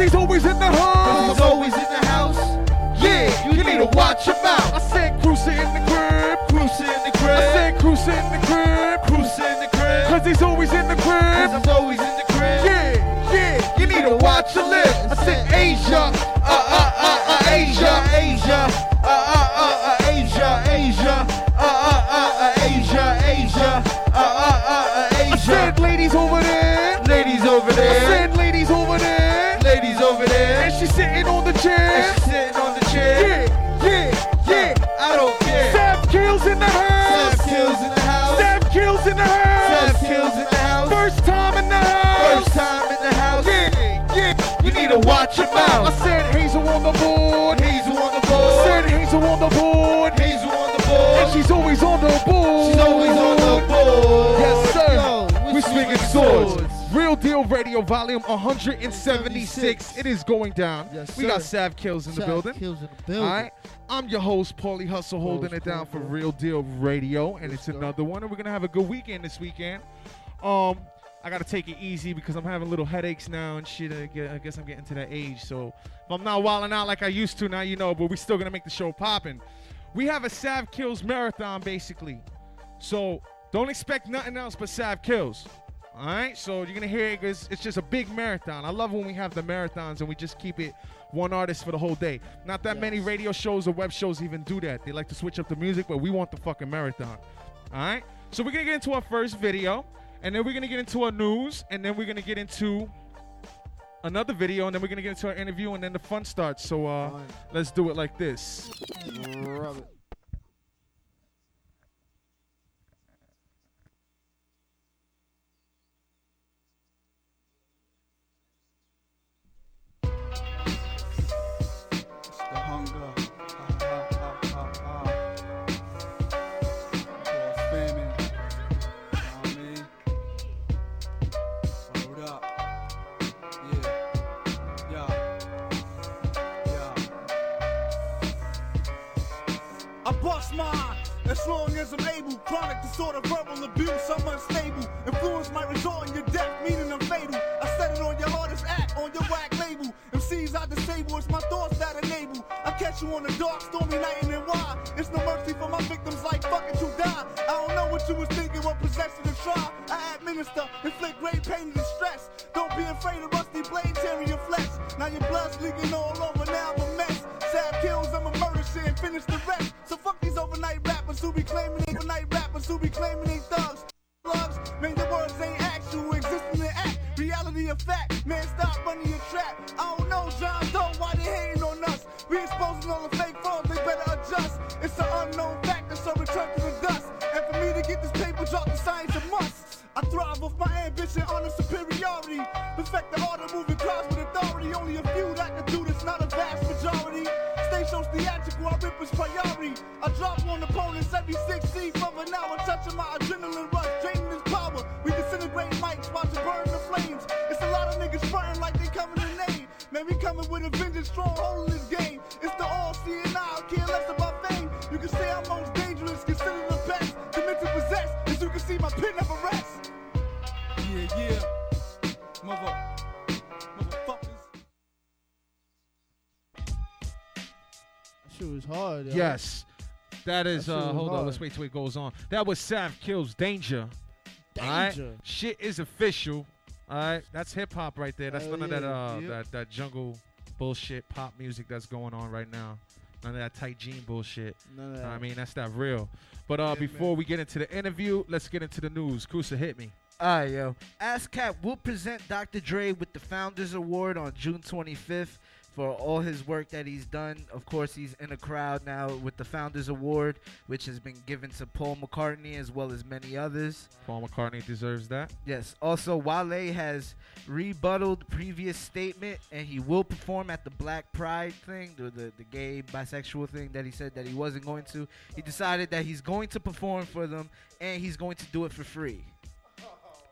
he's always in the Cause house. he's always in the house. Yeah, you need to watch your mouth. I said Cruiser in the crib. Cruiser in the crib. I said Cruiser in the crib. Cruiser in the crib. Cause he's always in the Cause crib. I'm always in the crib. Yeah, yeah, you need to watch your lips. I said Asia, on the board. Hazel on the board. said Hazel on the board. Hazel on the And she's always on the board. She's always on the board. Yes, sir. Yo, we swinging swords. Real Deal Radio, volume 176. It is going down. Yes, we got sir. Sav Kills in the building. Kills in the All right. I'm your host, Paulie Hustle, holding it down for Real Deal Radio, and it's another one. And we're gonna have a good weekend this weekend. Um, I gotta take it easy because I'm having little headaches now and shit. I gue- I guess I'm getting to that age, so if I'm not wilding out like I used to, now you know. But we're still gonna make the show popping. We have a Sav Kills marathon basically, so don't expect nothing else but Sav Kills. All right, so you're gonna hear it. 'cause It's just a big marathon. I love when we have the marathons and we just keep it one artist for the whole day. Not that many radio shows or web shows even do that. They like to switch up the music, but we want the fucking marathon. All right, so we're gonna get into our first video, and then we're gonna get into our news, and then we're gonna get into another video, and then we're gonna get into our interview, and then the fun starts. So uh, let's do it like this. Chronic disorder, verbal abuse, I'm unstable. Influence might result in your death, meaning I'm fatal. I set it on your hardest act, on your whack label. MCs I disable, it's my thoughts that enable. I catch you on a dark, stormy night and then why? It's no mercy for my victims like fucking to die. I don't know what you was thinking, what possessed you to try. I administer, inflict great pain and distress. Don't be afraid of rusty blade tearing your flesh. Now your blood's leaking all over, now I'm a mess. Sav Kills, I'm a murder shit finish the rest. So fuck these overnight rappers who be claiming rappers who be claiming they thugs. Slugs, man, the words ain't actual, existing in act. Reality of fact, man, stop running your trap. I don't know, John Doe, why they hating on us? We exposing all the fake frauds, they better adjust. It's an unknown factor, so return to the dust. And for me to get this paper, drop the science a must. I thrive off my ambition, on honor superiority. Perfect the art of moving I rip as priority. I drop on opponents every six feet from an hour, touching my adrenaline rush, draining his power. We disintegrate mics, watch it burn the flames. It's a lot of niggas fronting like they coming to name. Man, we coming with a vengeance, stronghold in this game. Was hard. yo. Yes, that is. That shit uh, was hold on, hard. let's wait till it goes on. That was Sav Kills Danger. All right? Shit is official. All right, that's hip hop right there. That's Hell none of that yeah, uh yep. that that jungle bullshit pop music that's going on right now. None of that tight jean bullshit. None of I mean, that's that real. But uh, Yeah, before man. we get into the interview, let's get into the news. Kusa, hit me. Alright, yo. ASCAP will present Dr. Dre with the Founders Award on June 25th for all his work that he's done. Of course, he's in a crowd now with the Founders Award, which has been given to Paul McCartney as well as many others. Paul McCartney deserves that. Yes. Also, Wale has rebutted previous statement, and he will perform at the Black Pride thing, the, the the gay bisexual thing that he said that he wasn't going to. He decided that he's going to perform for them, and he's going to do it for free.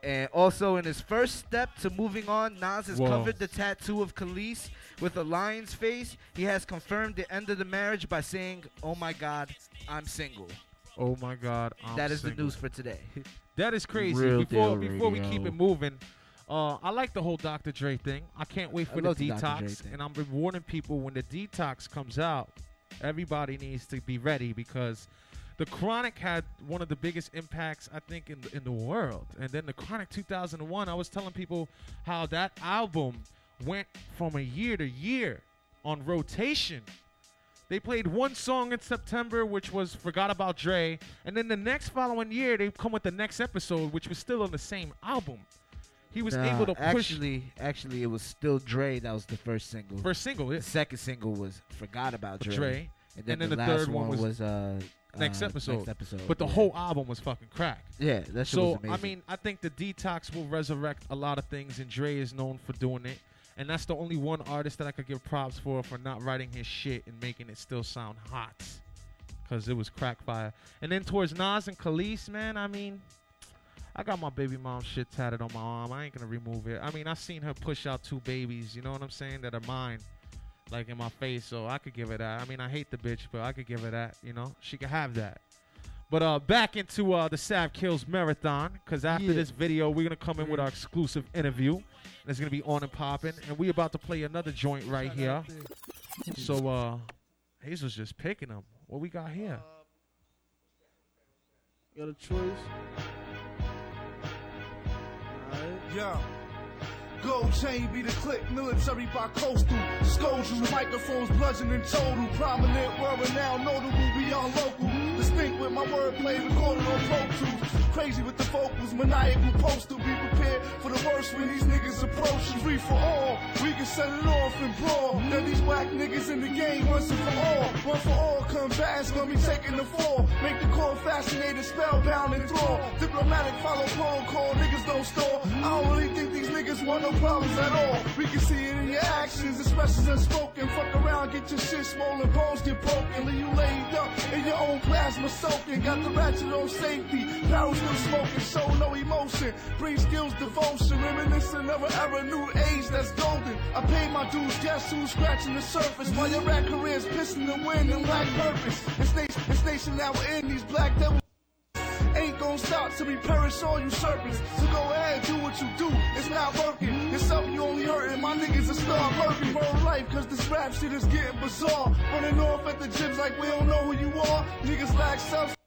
And also, in his first step to moving on, Nas has Whoa. covered the tattoo of Kelis with a lion's face. He has confirmed the end of the marriage by saying, "Oh my God, I'm single." Oh my God. I'm that is the news for today. That is crazy. Real before deal before we keep it moving, uh, I like the whole Dr. Dre thing. I can't wait for the the detox, thing. and I'm warning people when the detox comes out, everybody needs to be ready because the Chronic had one of the biggest impacts I think in the, in the world, and then the Chronic 2001. I was telling people how that album went from a year to year on rotation. They played one song in September, which was "Forgot About Dre," and then the next following year they come with the next episode, which was still on the same album. He was Nah, able to push actually, actually, it was still Dre that was the first single. first single. the second single was "Forgot About Dre,", Dre, and then, and then the, the last third one one was was, uh, next uh, episode. Next episode. but the yeah. whole album was fucking crack. yeah, that shit So was amazing. I mean, I think the detox will resurrect a lot of things, and Dre is known for doing it. And that's the only one artist that I could give props for for not writing his shit and making it still sound hot, because it was crack fire. And then towards Nas and Kelis, man, I mean, I got my baby mom shit tatted on my arm. I ain't gonna remove it. I mean, I seen her push out two babies. You know what I'm saying? That are mine, like in my face. So I could give her that. I mean, I hate the bitch, but I could give her that. You know, she could have that. But uh, back into uh, the Sav Kills Marathon, because after Yeah. this video, we're gonna come in with our exclusive interview. And it's gonna be on and popping, and we about to play another joint right here. So uh, Hazel's just picking them. What we got here? You got a choice. Alright. Yeah. Gold chain be the click, military by coastal. Scoldrels, microphones, bludgeoning total. Prominent, world renowned, notable We beyond local. Distinct with my wordplay recorded on Pro Tools. Crazy with the vocals, maniacal postal. Be prepared for the worst when these niggas approach. Free for all, we can set it off and brawl. Now these whack niggas in the game once and for all. One for all, combat's gonna be taking the fall. Make the core fascinated, spellbound and thrall. Diplomatic follow protocol, niggas don't stall. I don't really think these niggas want no problems at all. We can see it in your actions, expressions unspoken. Fuck around, get your shit swollen, bones get broken. Leave you laid up in your own plasma soaking. Got the ratchet on safety, barrel still smoking, show no emotion. Bring skills, devotion, reminiscent of an era, new age that's golden. I paid my dues, guess who's scratching the surface? While your rap career's pissing the wind and lack purpose. This nation, this nation now we in these black devils. Ain't gonna stop till we perish all you serpents. So go ahead, do what you do. It's not working. It's something you only hurting. My niggas are start working. World life, cause this rap shit is getting bizarre. Running off at the gyms like we don't know who you are. Niggas lack self.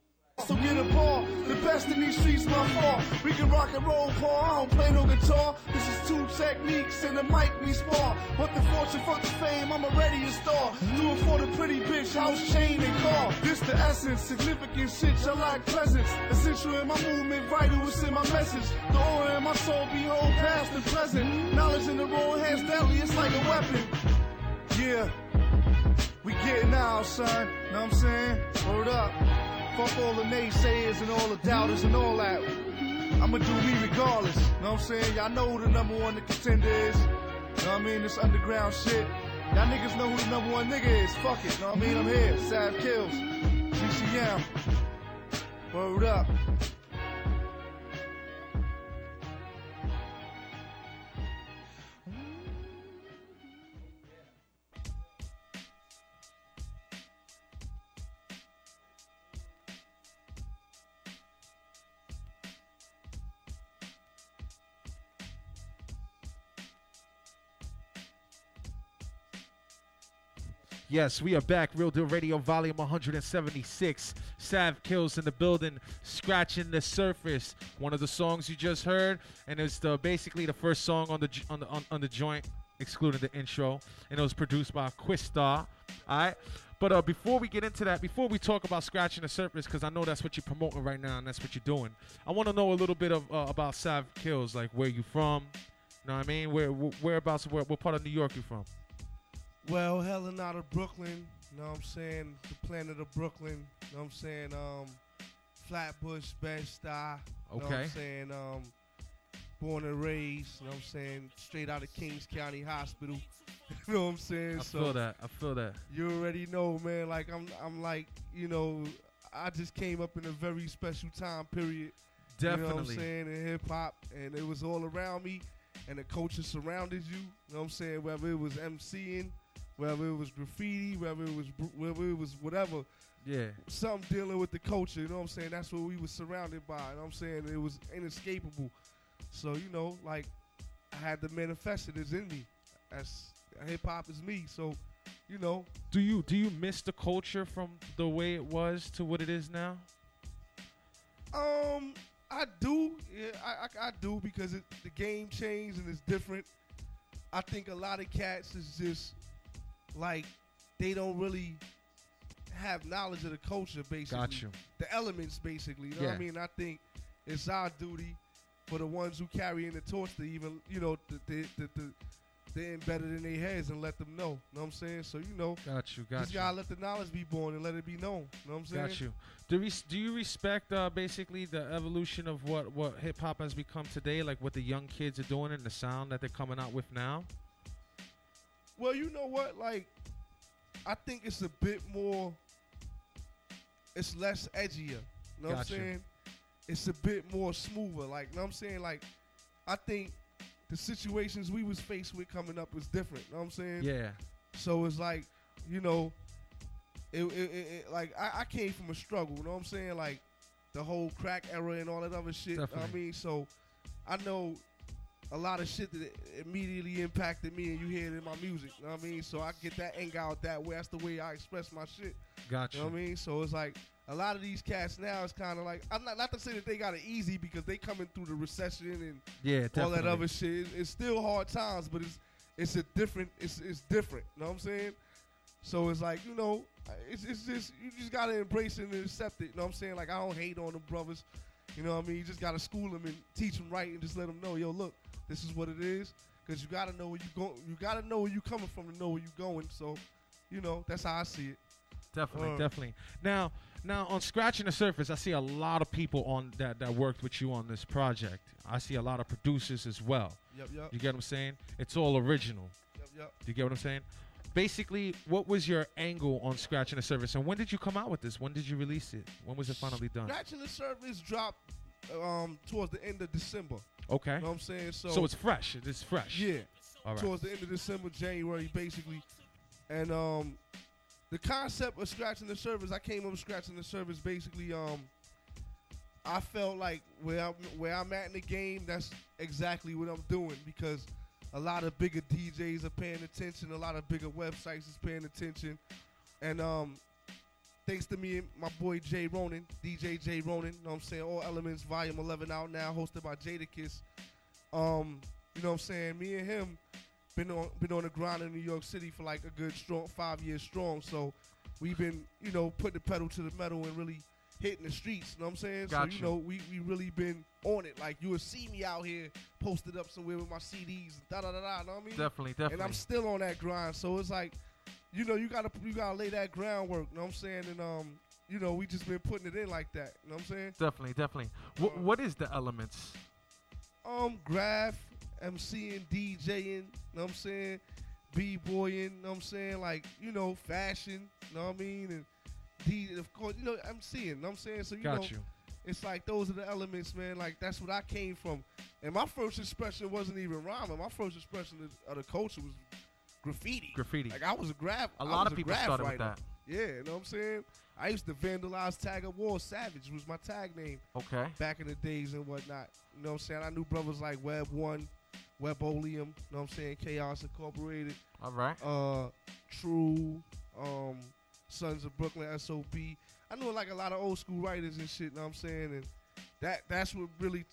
So get a ball. The best in these streets, my fault. We can rock and roll, Paul. I don't play no guitar. This is two techniques and the mic we spar. What the fortune, fuck the fame, I'm already a star. Do it for the pretty bitch, house, chain, and car. This the essence, significant shit, I like presence. Essential in my movement, vital, it's in my message. The aura in my soul, behold, past and present. Knowledge in the wrong hands, deadly, it's like a weapon. Yeah. We getting out, son. Know what I'm saying? Hold up. Fuck all the naysayers and all the doubters and all that. I'ma do me regardless. Know what I'm saying? Y'all know who the number one the contender is. Know what I mean? This underground shit. Y'all niggas know who the number one nigga is. Fuck it. Know what I mean? I'm here. Sav Kills. CCM. Word up. Yes, we are back. Real Deal Radio, volume 176. Sav Kills in the building, scratching the surface. One of the songs you just heard, and it's the basically the first song on the on the on, on the joint, excluding the intro, and it was produced by Quistar. All right. But uh, before we get into that, before we talk about scratching the surface, because I know that's what you're promoting right now, and that's what you're doing. I want to know a little bit of uh, about Sav Kills, like where you from. You know what I mean? Where, whereabouts? Where, what part of New York you from? Well, helen out of Brooklyn, you know what I'm saying? The planet of Brooklyn, you know what I'm saying? Um, Flatbush, Bed-Stuy, know what I'm saying? Um, born and raised. You know what I'm saying? Straight out of Kings County Hospital. you know what I'm saying? I so feel that. I feel that. you already know, man. Like I'm, I'm like, you know, I just came up in a very special time period. Definitely. You know what I'm saying? In hip hop, and it was all around me, and the culture surrounded you. You know what I'm saying? Whether it was MCing, whether it was graffiti, whether it was whether it was whatever, yeah. something dealing with the culture. You know what I'm saying? That's what we was surrounded by. You know what I'm saying? It was inescapable. So you know, like I had to manifest it. It's in me. That's hip hop is me. So you know, Do you do you miss the culture from the way it was to what it is now? Um, I do. Yeah, I, I, I do because it, the game changed and it's different. I think a lot of cats is just like they don't really have knowledge of the culture, basically. Got you. The elements, basically. You know what I mean? I think it's our duty for the ones who carry in the torch to even, you know, the the the, the they're embedded in their heads and let them know. You know what I'm saying? So you know, Got you. Got just you. gotta let the knowledge be born and let it be known. You know what I'm saying? Got you. Do, res- do you respect uh, basically the evolution of what, what hip hop has become today, like what the young kids are doing and the sound that they're coming out with now? Well, you know what? Like, I think it's a bit more. It's less edgier. You know what I'm saying? It's a bit more smoother. Like, you know what I'm saying? Like, I think the situations we was faced with coming up was different. You know what I'm saying? Yeah. So it's like, you know, it, it, it, it- like I, I came from a struggle. You know what I'm saying? Like the whole crack era and all that other shit. I mean, so I know a lot of shit that immediately impacted me, and you hear it in my music. You know what I mean? So I get that anger out that way. That's the way I express my shit. Got You know what I mean? So it's like a lot of these cats now is kind of like I'm not not to say that they got it easy because they coming through the recession and yeah, definitely. all that other shit. It's, it's still hard times, but it's it's a different. It's it's different. You know what I'm saying? So it's like you know, it's it's just you just gotta embrace it and accept it. You know what I'm saying? Like I don't hate on them brothers. You know what I mean? You just gotta school them and teach them right and just let them know, yo, look, this is what it is. Cause you gotta know where you go. You gotta know where you coming from to know where you going. So, you know, that's how I see it. Definitely, Uh. definitely. Now, now on scratching the surface, I see a lot of people on that that worked with you on this project. I see a lot of producers as well. Yep, yep, You get what I'm saying? It's all original. yep, yep. Do you get what I'm saying? Basically, what was your angle on scratching the surface, and when did you come out with this? When did you release it? When was it finally done? Scratching the Surface dropped um towards the end of December. Okay. You know what I'm saying? So, So it's fresh. It is fresh. yeah. All right. towards the end of December, January, basically. And um, the concept of scratching the surface, I came up with scratching the surface. Basically, um, I felt like where I'm, where I'm at in the game, that's exactly what I'm doing because a lot of bigger DJs are paying attention, a lot of bigger websites is paying attention, and um, thanks to me and my boy Jay Ronan, DJ Jay Ronan, you know what I'm saying? All Elements Volume 11 out now, hosted by Jadakiss. Um, you know what I'm saying? Me and him been on been on the grind in New York City for like a good strong five years strong. So we've been, you know, putting the pedal to the metal and really hitting the streets. You know what I'm saying? Got so you you. know, we we really been on it. Like you would see me out here posted up somewhere with my CDs, da da da da. Know what I mean? Definitely, definitely. And I'm still on that grind. So it's like, you know, you gotta you gotta lay that groundwork. You know what I'm saying? And um, you know, we just been putting it in like that. You know what I'm saying? definitely, definitely. What, Uh, what is the elements? Um, graph, MCing, DJing, you know what I'm saying? B-boying, you know what I'm saying? Like, you know, fashion, you know what I mean? And D, of course, you know, MCing, you know what I'm saying? So, you Got know, you. it's like those are the elements, man. Like, that's what I came from. And my first expression wasn't even rhyming. My first expression of the culture was graffiti. Graffiti. Like, I was a graph. A I lot of people started writer. with that. Yeah, you know what I'm saying? I used to vandalize Tag of War Savage was my tag name Okay. back in the days and whatnot. You know what I'm saying? I knew brothers like Web One, Webolium, you know what I'm saying? Chaos Incorporated, All right. uh, True, um, Sons of Brooklyn, SOB. I knew like a lot of old school writers and shit, you know what I'm saying? And that that's what really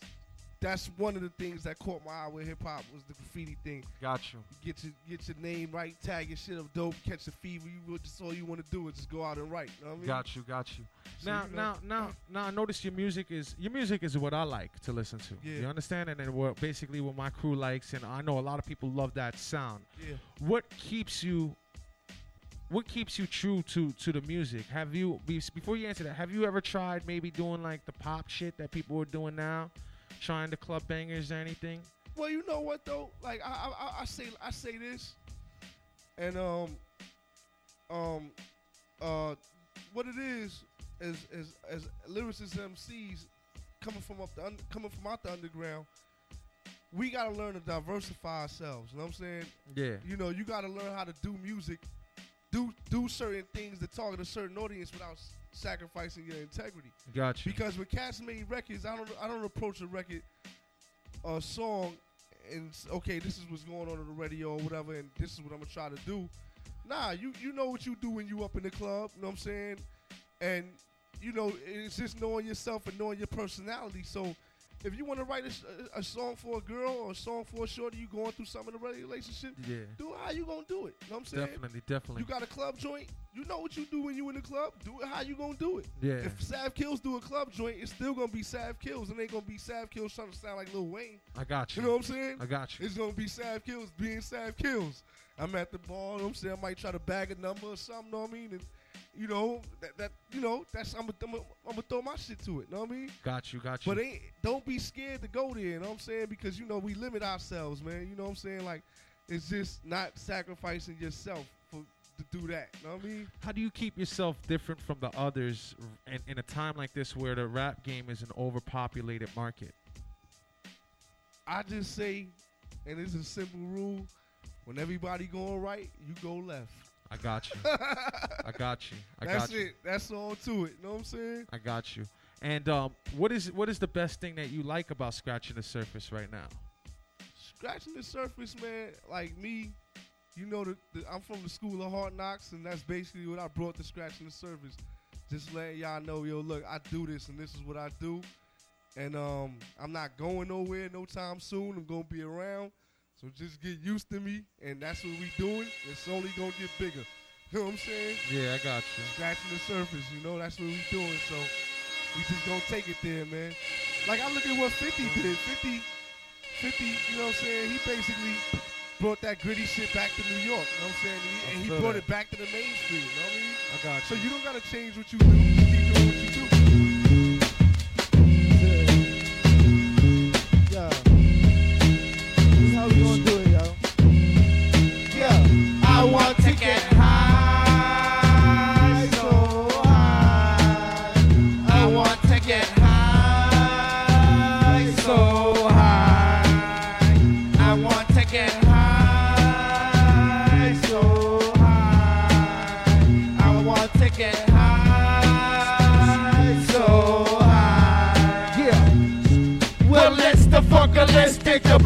that's one of the things that caught my eye with hip hop was the graffiti thing. Got you. You get your get your name right, tag your shit up dope, catch a fever. You just all you want to do is just go out and write. You know what I mean? Got you. Got you. So, now, you know- now, now, now, I notice your music is your music is what I like to listen to. Yeah. You understand? And then what basically what my crew likes, and I know a lot of people love that sound. Yeah. What keeps you? What keeps you true to to the music? Have you before you answer that? Have you ever tried maybe doing like the pop shit that people are doing now, trying to club bangers or anything? Well, you know what though? Like I, I, I- I say, I say this, and um, um, uh, what it is is is as lyricists MCs coming from up the un- coming from out the underground. We gotta learn to diversify ourselves. You know what I'm saying? Yeah. You know, you gotta learn how to do music, do do certain things to target a certain audience without s- sacrificing your integrity. Got you. Because with cats made records, I don't I don't approach a record, a song, and s- okay, this is what's going on on the radio or whatever, and this is what I'm gonna try to do. Nah, you you know what you do when you up in the club. You know what I'm saying? And you know it's just knowing yourself and knowing your personality. So. If you want to write a song for a girl or a song for a shorty, you going through some of the relationship, Yeah. do it how you gonna do it. You know what I'm saying? Definitely, definitely. You got a club joint, you know what you do when you in the club. Do it how you gonna do it. yeah. If Sav Kills do a club joint, it's still gonna be Sav Kills. It ain't gonna be Sav Kills trying to sound like Lil Wayne. I got you. You know what I'm saying? I got you. It's gonna be Sav Kills being Sav Kills. I'm at the bar, you know what I'm saying? I might try to bag a number or something, you know what I mean? And you know, that, that you know, that's I'm gonna I'm gonna throw my shit to it, you know what I mean? Got you. Got you. But ain't don't be scared to go there, you know what I'm saying? Because you know we limit ourselves, man. You know what I'm saying? Like it's just not sacrificing yourself for to do that. You know what I mean? How do you keep yourself different from the others in, in a time like this where the rap game is an overpopulated market? I just say, and it's a simple rule: when everybody going right, you go left. I got you. I got you. I That's got you. That's it. That's all to it. You know what I'm saying? I got you. And um, what is what is the best thing that you like about scratching the surface right now? Scratching the surface, man. Like me, you know, the, the, I'm from the school of hard knocks, and that's basically what I brought to scratching the surface. Just letting y'all know, yo, look, I do this, and this is what I do, and um, I'm not going nowhere no time soon. I'm gonna be around, so just get used to me, and that's what we doing. It's only gonna get bigger. You know what I'm saying? Yeah, I got you. scratching the surface. You know, that's what we doing. So we just gonna take it there, man. Like I look at what 50 mm. did. 50, 50, you know what I'm saying? He basically brought that gritty shit back to New York. You know what I'm saying? And he, and he brought that. it back to the mainstream. You know what I mean? I got So you. you don't gotta change what you do. Just keep doing what you do.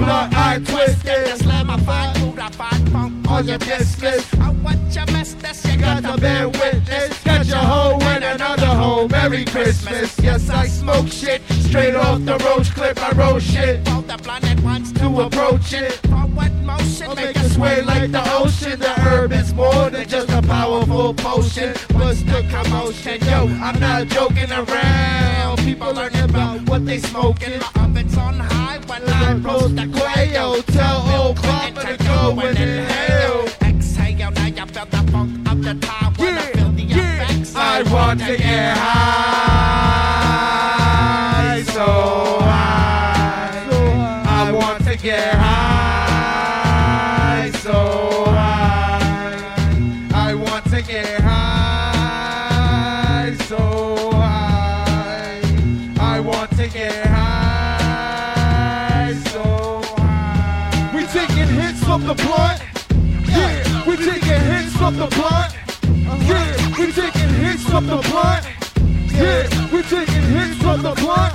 The blunt, I twist it. slam my fight, move that fight, funk On your list, I want your that's you got to bear witness. Got your hoe and another hoe. Merry Christmas. Yes, I smoke shit straight off the roach clip. I roll shit Both the blinded ones to approach it. forward motion, I'll make it sway like the ocean. The herb is more than just a powerful potion. What's the commotion? Yo, I'm not joking around. People learning about what they smoking. My oven's on high when oh, I I roast the quail. Tell old Papa to go and inhale. Exhale, now you feel the funk of the time when I feel the effects. I want to get high, the blunt. Yeah, we taking hits from the blunt. Yeah, we taking hits from the blunt. Yeah, we taking hits from the blunt.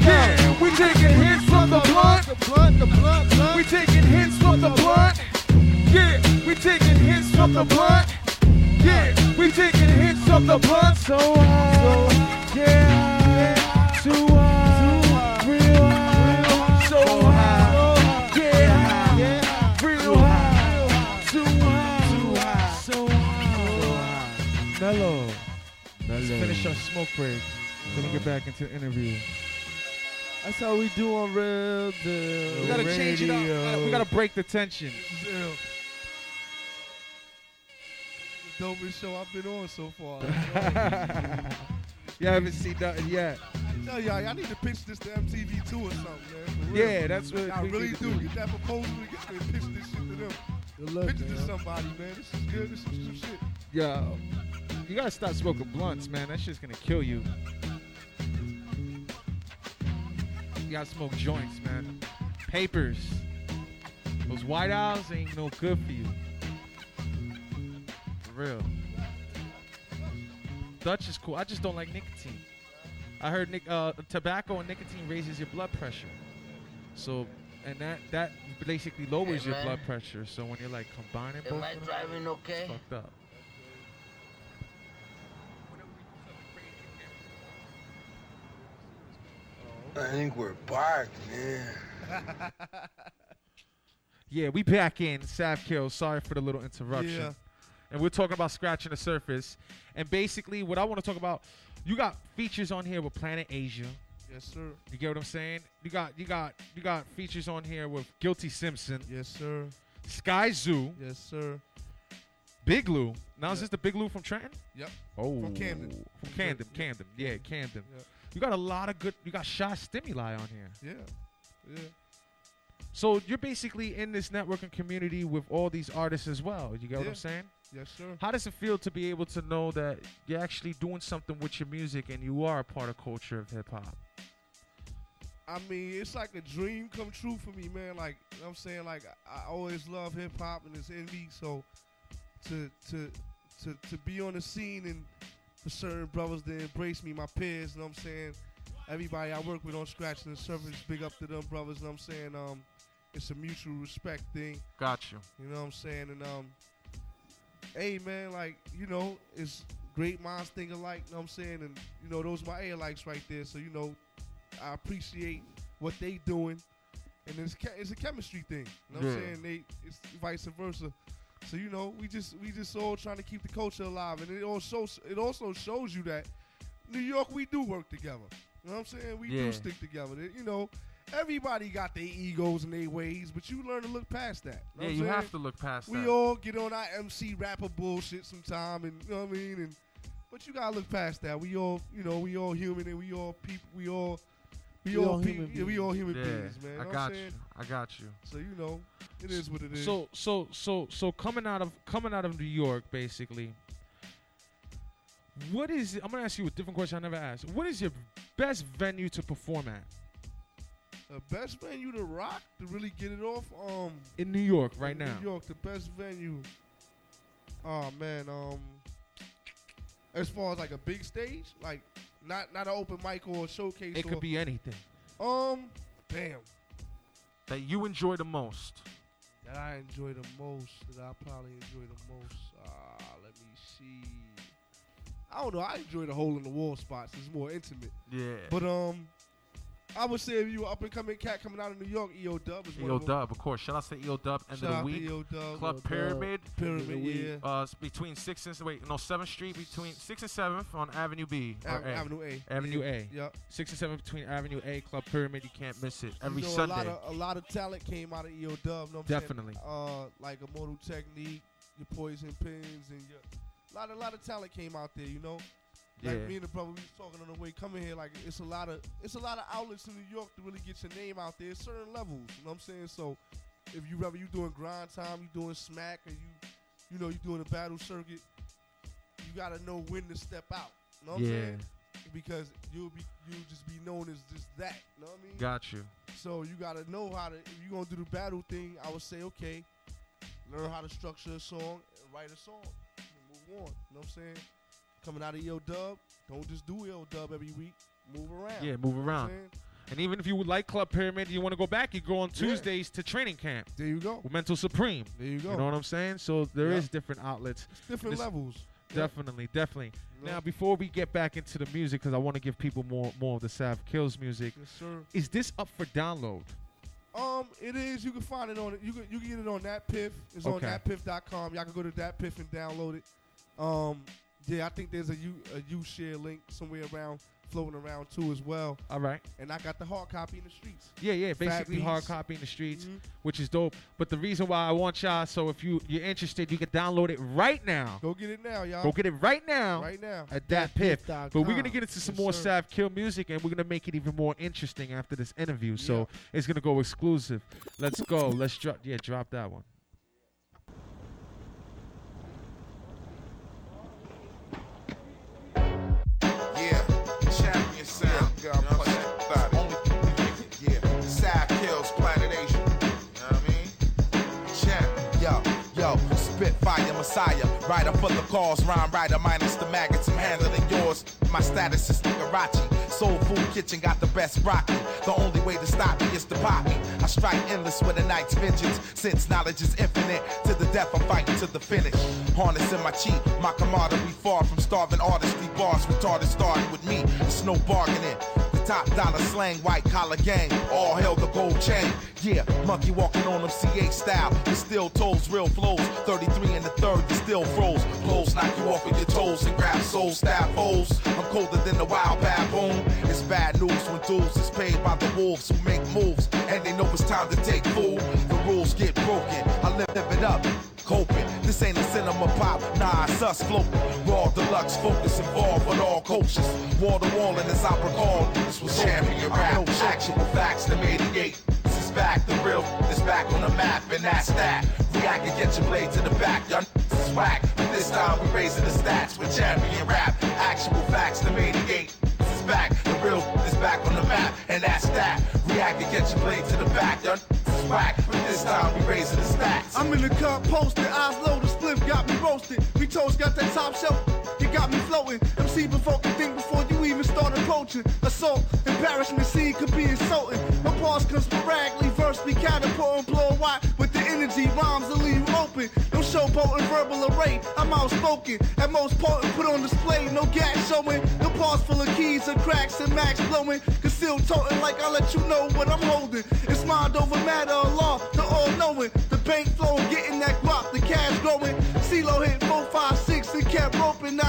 Yeah, we taking hits from the blunt. We taking hits from the blunt. Yeah, we taking hits from the blunt. Yeah, we taking hits from the blunt. So high, our smoke break. Then we get back into the interview. That's how we do on Real Deal. We gotta change it up. We gotta- We gotta break the tension. Still. The dopest show I've been on so far. you haven't seen nothing yet. Tell y'all, y'all need to pitch this to MTV too or something, man. For real. Yeah, that's what I really do. do. Get that proposal and get and pitch this shit to them. Good luck, Pitch it to somebody, man. This is good. This is some shit. Yo, you gotta stop smoking blunts, man. That shit's gonna kill you. You gotta smoke joints, man. Papers. Those white owls ain't no good for you. For real. Dutch is cool. I just don't like nicotine. I heard nic- uh, tobacco and nicotine raises your blood pressure. So, and that that basically lowers Hey, your blood pressure. So when you're like combining both, Am I of them, driving okay? fucked up. I think we're back, man. Yeah, we back in Sav Kill. Sorry for the little interruption. Yeah. And we're talking about scratching the surface. And basically, what I want to talk about, you got features on here with Planet Asia. Yes, sir. You get what I'm saying? You got you got you got features on here with Guilty Simpson, Yes, sir. Skyzoo, Yes, sir. Big Lou. Now is this the Big Lou from Trenton? Yep. Oh, From Camden. From Camden, Yeah. Camden. Yeah, Camden. Yeah. You got a lot of good. You got Shy Stimuli on here. Yeah. Yeah. So you're basically in this networking community with all these artists as well. You get what I'm saying? Yes, sir. How does it feel to be able to know that you're actually doing something with your music and you are a part of culture of hip hop? I mean, it's like a dream come true for me, man. Like you know what I'm saying, like I, I always love hip hop and it's in me. So to to to to be on the scene and for certain brothers to embrace me, my peers, you know what I'm saying? Everybody I work with on Scratching the Surface, big up to them brothers, you know what I'm saying? Um it's a mutual respect thing. Got you. You know what I'm saying? And um, hey man, like you know, it's great minds think alike. You know what I'm saying? And you know, those my A likes right there. So you know, I appreciate what they doing, and it's it's a chemistry thing. You know what I'm saying? They it's vice versa. So you know, we just we just all trying to keep the culture alive, and it also it also shows you that New York we do work together. You know what I'm saying? We Yeah. do stick together. You know. Everybody got their egos and their ways, but you learn to look past that. Yeah, Know what you saying? have to look past We that. all get on our MC rapper bullshit sometime, and you know what I mean. And but you gotta look past that. We all, you know, we all human, and we all people. We all, we, We all, all pe- human yeah, we all human yeah, beings, man. I Know what I'm got you. I got you. So you know, it is what it is. So so so so coming out of coming out of New York, basically. What is? I'm gonna ask you a different question I never asked. What is your best venue to perform at the best venue to rock to really get it off. Um, in New York right in now? New York, the best venue. Oh man, um, as far as like a big stage, like not not an open mic or a showcase. It or, could be anything Um, damn. That you enjoy the most. that I enjoy the most, that I probably enjoy the most. Uh, let me see. I don't know. I enjoy the hole in the wall spots. It's more intimate. Yeah. But um, I would say if you were up and coming cat coming out of New York, EO Dub EO of them. Dub, of course. Shout out to EO Dub. End Shout of the week. EO Dub. Club. Pyramid. Pyramid, End of the week. yeah. Uh, between six and wait, no seventh Street between six and seventh on Avenue B. Ave- A. Avenue A. Avenue yeah. A. Yep. Six and seven between Avenue A, Club Pyramid. You can't miss it every you know, Sunday. A lot, of, a lot of talent came out of EO Dub. Know Definitely. Uh, like Immortal Technique, your Poison Pens, and your a lot, a lot of talent came out there. You know. Yeah. Like me and the brother, we was talking on the way coming here. Like it's a lot of it's a lot of outlets in New York to really get your name out there. Certain levels, you know what I'm saying. So if you ever you doing grind time, you doing smack, or you you know you doing a battle circuit, you gotta know when to step out. You know what I'm saying? Because you'll be you'll just be known as just that. You know what I mean? Got you. So you gotta know how to. If you're gonna do the battle thing, I would say okay, learn how to structure a song and write a song and move on. You know what I'm saying? Coming out of EO Dub, don't just do EO Dub every week. Move around. Yeah, move You know around. And even if you would like Club Pyramid, you want to go back, you go on Yeah. Tuesdays to training camp There you go. with Mental Supreme. There you go. You know what I'm saying? So there is Yeah. different outlets. It's different levels. Yeah. Definitely, definitely. Now, before we get back into the music, because I want to give people more more of the Sav Kills music, Yes, sir. is this up for download? Um, it is. You can find it on it. You can you can get it on DatPiff. It's Okay. on datpiff.com. Y'all can go to DatPiff and download it. Um, yeah, I think there's a U a U share link somewhere around floating around too as well. All right. And I got the hard copy in the streets. Yeah, yeah, basically hard copy in the streets, Mhm. which is dope. But the reason why I want y'all, so if you you're interested, you can download it right now. Go get it now, y'all. Go get it right now right now. at DatPiff. But we're gonna get into some Yes, more sir. Sav Kill music, and we're gonna make it even more interesting after this interview. So it's gonna go exclusive. Let's go. Let's drop. Yeah, drop that one. Messiah, writer for the cause, rhyme writer minus the maggots, I'm handling yours. My status is Nicarachi. Soul Food Kitchen got the best broccoli. The only way to stop me is to pop me. I strike endless with a night's vengeance. Since knowledge is infinite, to the death I'm fighting to the finish. Harness in my cheek, my camaraderie far from starving artistry bars. Retarded starting with me, it's no bargaining. Top dollar slang, white collar gang, all held the gold chain. Yeah, monkey walking on them CA style, with still toes, real flows. 33 and the third, you still froze. Blows knock you off with your toes and grab soul stab holes. I'm colder than the wild baboon. It's bad news when duels is paid by the wolves who make moves, and they know it's time to take food. The rules get broken, I live it up. Coping. This ain't a cinema pop, nah, it's us floating. Raw deluxe focus involved with all cultures. Wall to wall in this opera call. This was champion rap, actual facts to mediate. This is back, the real, this back on the map, and that's that. React and get your blade to the back, y'all this is whack. But this time we raising the stats with champion rap, actual facts to mediate. This is back, the real, this back on the map, and that's that. React and get your blade to the back, y'all is whack. But this time we raising the stats. I'm in the cup posted, eyes low, the spliff got me roasted. We toast got that top shelf, it got me floating. MC before can think before you even start approaching. Assault, embarrassment, scene could be insulting. My pause comes sporadically, verse be catapulting, blow wide with the energy, rhymes to leave open. No showboating, verbal array, I'm outspoken. At most potent, put on display, no gas showing. No pause full of keys and cracks and max blowing. Concealed toting like I let you know what I'm holding. It's mind over matter of law, the all knowing.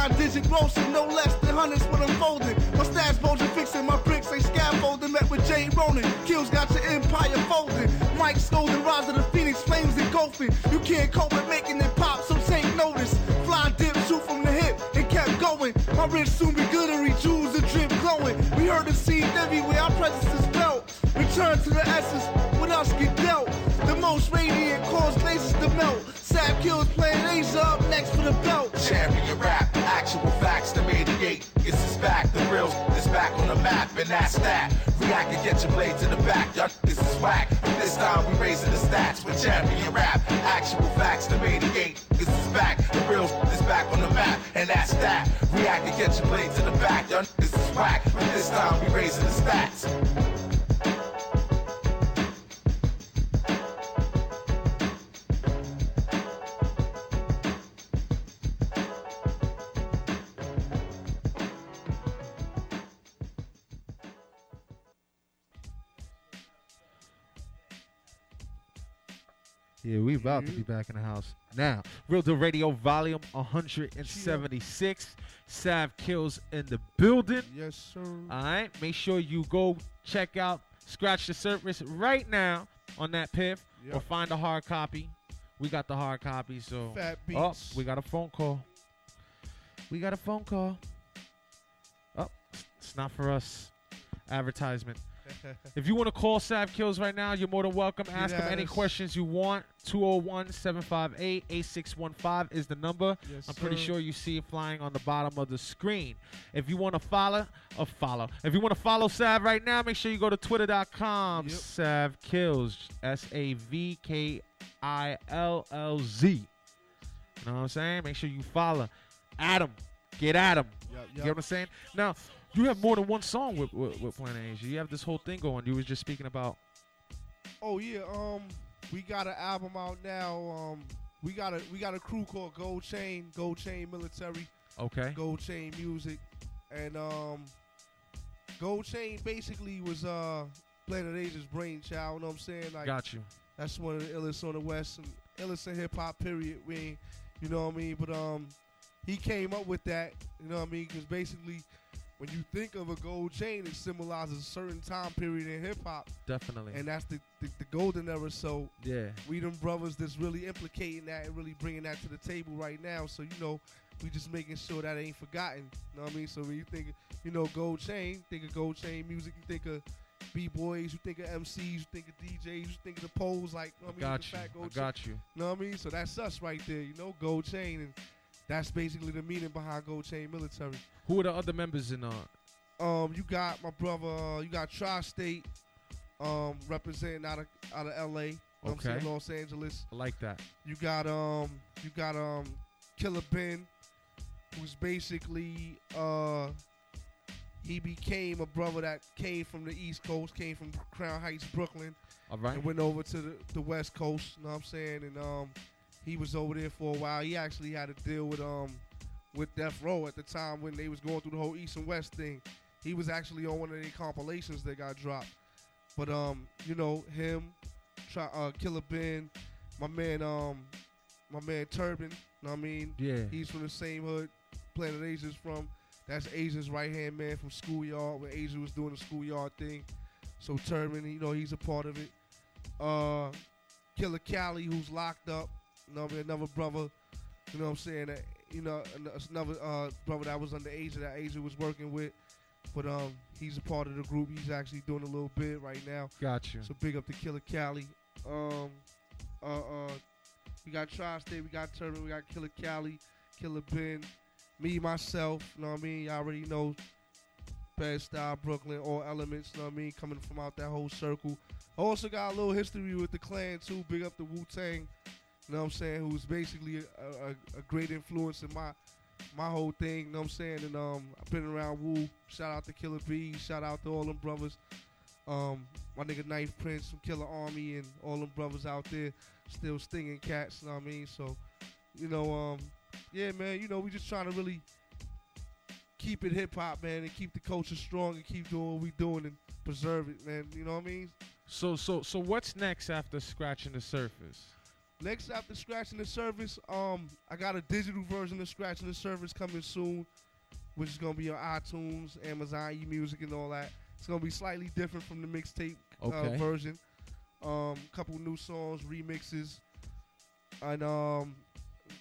Digit grossing, no less than hundreds when I'm folding. My stats bulging, fixing my bricks, ain't scaffolding. Met with Jay Ronan, kills got your empire folding. Mike scolding, rise of the phoenix, flames engulfing. You can't cope with making it pop, so take notice. Fly dip, shoot from the hip, and kept going. My wrist soon be glittery, jewels and drip glowing. We heard the scene everywhere, our presence is felt. Return to the essence, with us get dealt. Most radiant cause lasers to melt. Sav kills Planet Asia up next for the belt. Champion rap, actual facts to mediate. This back, the real, this back on the map, and that's that. React and get your blade to the back, y'all this is whack. This time we raising the stats with champion rap, actual facts to mediate. This back, the real, this back on the map, and that's that. React and get your blade to the back, y'all this is whack. This time we raising the stats. Yeah, we about to be back in the house now. Real Deal Radio, volume 176. Sav kills in the building. Yes, sir. All right, make sure you go check out Scratch the Surface right now on DatPiff or find a hard copy. We got the hard copy, so Fat oh, beats. oh, we got a phone call. We got a phone call. Oh, it's not for us. Advertisement. If you want to call Sav Kills right now, you're more than welcome. Ask him any questions you want. 201 758 8615 is the number. Yes, I'm pretty sir. sure you see it flying on the bottom of the screen. If you want to follow, a follow. If you want to follow Sav right now, make sure you go to twitter.com. Yep. Sav Kills. S A V K I L L Z. You know what I'm saying? Make sure you follow. Adam. Get at him. Yup, You know what I'm saying? Now, you have more than one song with, with, with Planet Asia. You have this whole thing going. You was just speaking about. Oh yeah, um, we got an album out now. Um, we got a we got a crew called Gold Chain, Gold Chain Military, Okay. Gold Chain Music, and um, Gold Chain basically was uh Planet Asia's brainchild. You know what I'm saying? Like Got you. that's one of the illest on the West and illest in hip hop. Period. We, you know what I mean? But um, he came up with that. You know what I mean? Because basically, when you think of a gold chain, it symbolizes a certain time period in hip hop, Definitely. and that's the, the the golden era. So yeah. we them brothers that's really implicating that and really bringing that to the table right now. So you know, we just making sure that ain't forgotten. You know what I mean? So when you think, you know, gold chain, think of gold chain music. You think of b boys, you think of MCs, you think of DJs, you think of the poles like. You know what I mean? Got The you. fat I got you. You know what I mean? So that's us right there. You know, gold chain, and that's basically the meaning behind gold chain military. Who are the other members in uh? Um, you got my brother. uh, You got Tri-State, um, representing out of out of L.A. What I'm Okay. saying Los Angeles. I like that. You got um, you got um, Killer Ben, who's basically uh, he became a brother that came from the East Coast, came from Crown Heights, Brooklyn, All right. and went over to the, the West Coast. You know what I'm saying? And um, he was over there for a while. He actually had to deal with um, with Death Row at the time when they was going through the whole East and West thing. He was actually on one of the compilations that got dropped. But um, you know him, try, uh, Killer Ben, my man um, my man Turban. You know what I mean? Yeah. He's from the same hood Planet Asia's from. That's Asia's right hand man from Schoolyard when Asia was doing the Schoolyard thing. So Turban, you know, he's a part of it. Uh, Killer Cali, who's locked up. You know, what I mean? another brother. You know what I'm saying? That, you know, another uh, brother that was under Asia that Asia was working with. But um, he's a part of the group. He's actually doing a little bit right now. Got you. So big up to Killer Cali. Um, uh, uh, we got Tri-State, we got Turban, we got Killer Cali, Killer Ben, me myself. You know what I mean? Y'all already know. Bad style, Brooklyn, all elements. You know what I mean? Coming from out that whole circle. I Also got a little history with the clan too. Big up the Wu Tang. You know what I'm saying? Who's basically a, a, a great influence in my my whole thing. You know what I'm saying? And um, I've been around Wu. Shout out to Killer B. Shout out to all them brothers. Um, my nigga 9th Prince from Killarmy and all them brothers out there still stinging cats. You know what I mean? So, you know, um, yeah, man. You know, we just trying to really keep it hip hop, man, and keep the culture strong and keep doing what we doing and preserve it, man. You know what I mean? So so so what's next after scratching the surface? Next after Scratching the Surface, um, I got a digital version of Scratching the Surface coming soon, which is gonna be on iTunes, Amazon E Music, and all that. It's gonna be slightly different from the mixtape Okay. uh, version. Um, couple new songs, remixes, and um,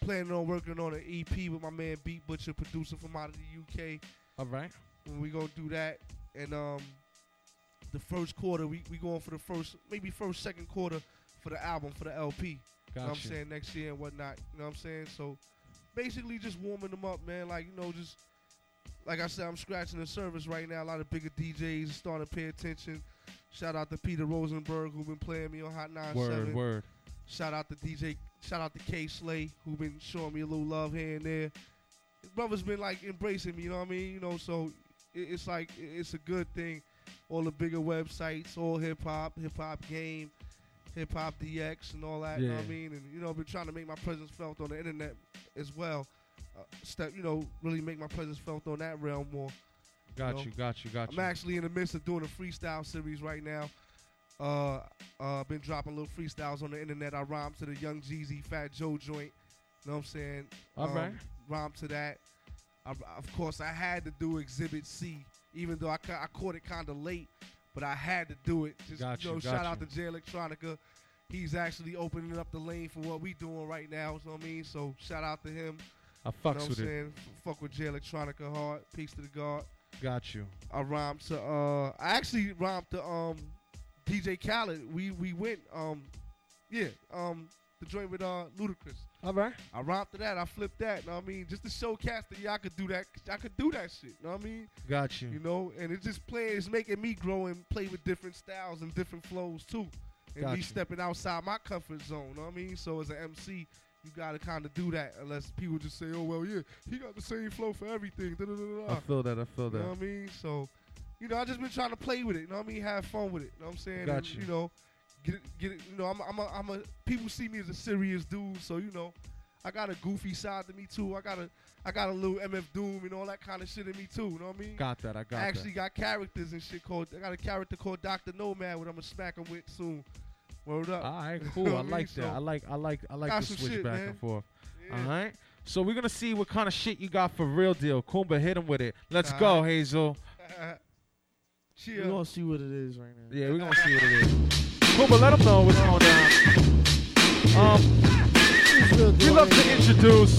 planning on working on an EP with my man Beat Butcha, producer from out of the UK. All right. And we gonna do that, and um, the first quarter we we going for the first maybe first second quarter for the album for the LP. You know what I'm saying next year and whatnot. You know what I'm saying? So basically just warming them up, man. Like, you know, just like I said, I'm scratching the surface right now. A lot of bigger DJs starting to pay attention. Shout out to Peter Rosenberg who been playing me on Hot 97. Word word. Shout out to DJ shout out to Kay Slay who been showing me a little love here and there. His brother's been like embracing me, you know what I mean? You know, so it's like it's a good thing. All the bigger websites, all hip hop, hip hop game, HipHopDX and all that, you know what I mean? And you know, I've been trying to make my presence felt on the internet as well. Uh, step, you know, really make my presence felt on that realm more. Got know, you. Got you. Got you. I'm actually in the midst of doing a freestyle series right now. Uh, uh, been dropping little freestyles on the internet. I rhyme to the Young Jeezy Fat Joe joint. You know what I'm saying? All right. Rhyme to that. I, of course, I had to do Exhibit C, even though I, ca- I caught it kind of late, but I had to do it. Just Got you know, you, shout got out to Jay Electronica. He's actually opening up the lane for what we doing right now. You know what I mean? So shout out to him. I You know fucks what I'm with it. Fuck with Jay Electronica hard. Peace to the God. Got you. I rhymed to uh I actually rhymed to um DJ Khaled. We we went um yeah, um the joint with uh Ludacris. All right. I rhymed to that, I flipped that, know what I mean? Just to show cats that y'all could do that I could do that shit, You know what I mean? Got you. You know, and it's just playing it's making me grow and play with different styles and different flows too. And Got me you. stepping outside my comfort zone, You know what I mean? So as an MC you gotta kind of do that, unless people just say, "Oh well, yeah, he got the same flow for everything." Da, da, da. I feel that. I feel that. You know what I mean? So, you know, I just been trying to play with it. You know what I mean? Have fun with it. You know what I'm saying? Got And, you. you know, get it, get it. You know, I'm, I'm, a, I'm a. People see me as a serious dude, so you know, I got a goofy side to me too. I got a, I got a little MF Doom and all that kind of shit in me too. You know what I mean? Got that. I got I actually that. got characters and shit called. I got a character called Doctor Nomad, what I'm gonna smack him with soon. Word up. All right. You Cool. know I what I mean? like that. So- I like. I like. I like Got the switch shit, back man. and forth. All right. So we're gonna see what kind of shit you got for real deal. Kumba, hit him with it. Let's go, Hazel. We're Chill. gonna see what it is right now. Yeah, we're gonna see what it is. Kumba, let them know what's going down. Um, we love to introduce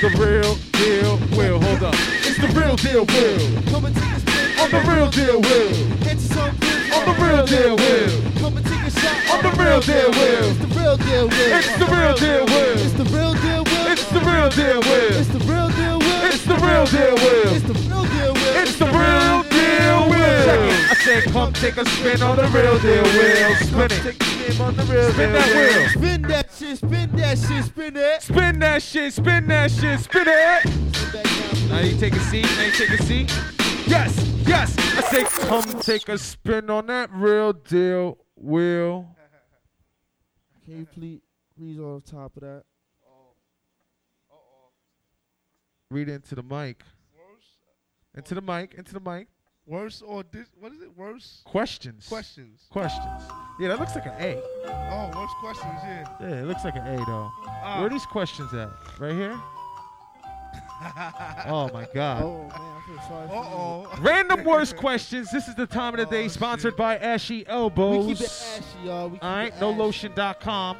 the real deal Will. Hold up. It's the real deal Will. it? Come and take a spin On the real deal Will. On the real deal Will. Come and take a shot On the real deal Will. It's the real deal Will. It's the real deal It's the real deal Will. It's the real deal Will. It's the real deal Will. It's the real deal Will. It's the real deal Will. It's the real deal Will. I said, come take a spin on the real deal Will. Spin it. on the real Spin that wheel. Spin that shit. Spin that shit. Spin it. Spin that shit. Spin that shit. Spin it. Sit back down. Now you take a seat. Now you take a seat. Yes, yes. I say, come take a spin on that real deal wheel. Can you please, please on top of that? Read into the mic. Into the mic. Into the mic. Worse or dis- what is it? Worse Questions. questions. Questions. Yeah, that looks like an A. Oh, worse questions. Yeah. Yeah, it looks like an A though. Ah. Where are these questions at? Right here? oh my god. Oh man, I feel sorry Uh for oh. Random worst questions. This is the time of the day Oh, sponsored shit. by Ashy. Elbows. We keep it ashy, y'all. We keep All it right, ashy. nolotion.com.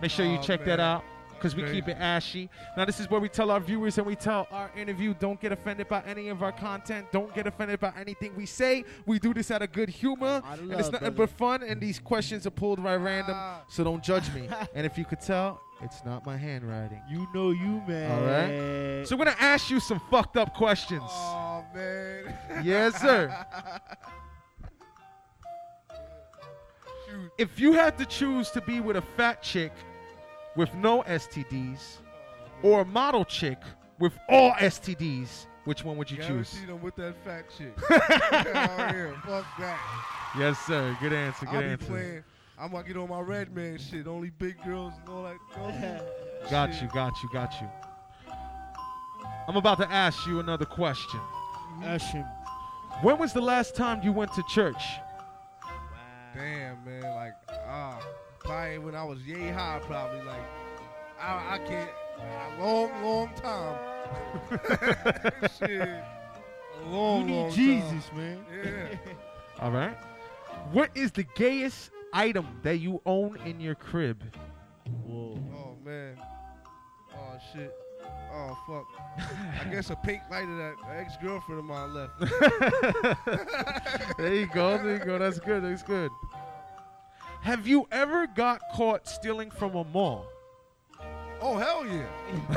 Make sure you Oh, check that out because we keep it ashy. Now, this is where we tell our viewers and we tell our interview don't get offended by any of our content. Don't get offended by anything we say. We do this out of good humor, and it's nothing brother. but fun. And these questions are pulled by random, Ah. so don't judge me. and if you could tell, it's not my handwriting. You know you, man. All right. So we're gonna ask you some fucked up questions. Oh man. Yes, sir. Shoot. If you had to choose to be with a fat chick with no STDs or a model chick with all STDs, which one would you choose? Guaranteed I'm with that fat chick. yeah, fuck that. Yes, sir. Good answer. Good I'll be playing. I'm gonna get on my red man shit. Only big girls and all that. all Got shit. you. Got you. Got you. I'm about to ask you another question. Ash him. When was the last time you went to church? Damn, man. Like, ah, probably when I was yay high, probably. Like, I, I can't. A long, long time. shit. A long, You long need time. Jesus, man. Yeah. All right. What is the gayest item that you own in your crib? Whoa. Oh man. Oh shit. Oh fuck. I guess a pink lighter that ex girlfriend of mine left. there you go. There you go. That's good. That's good. Have you ever got caught stealing from a mall? Oh hell yeah.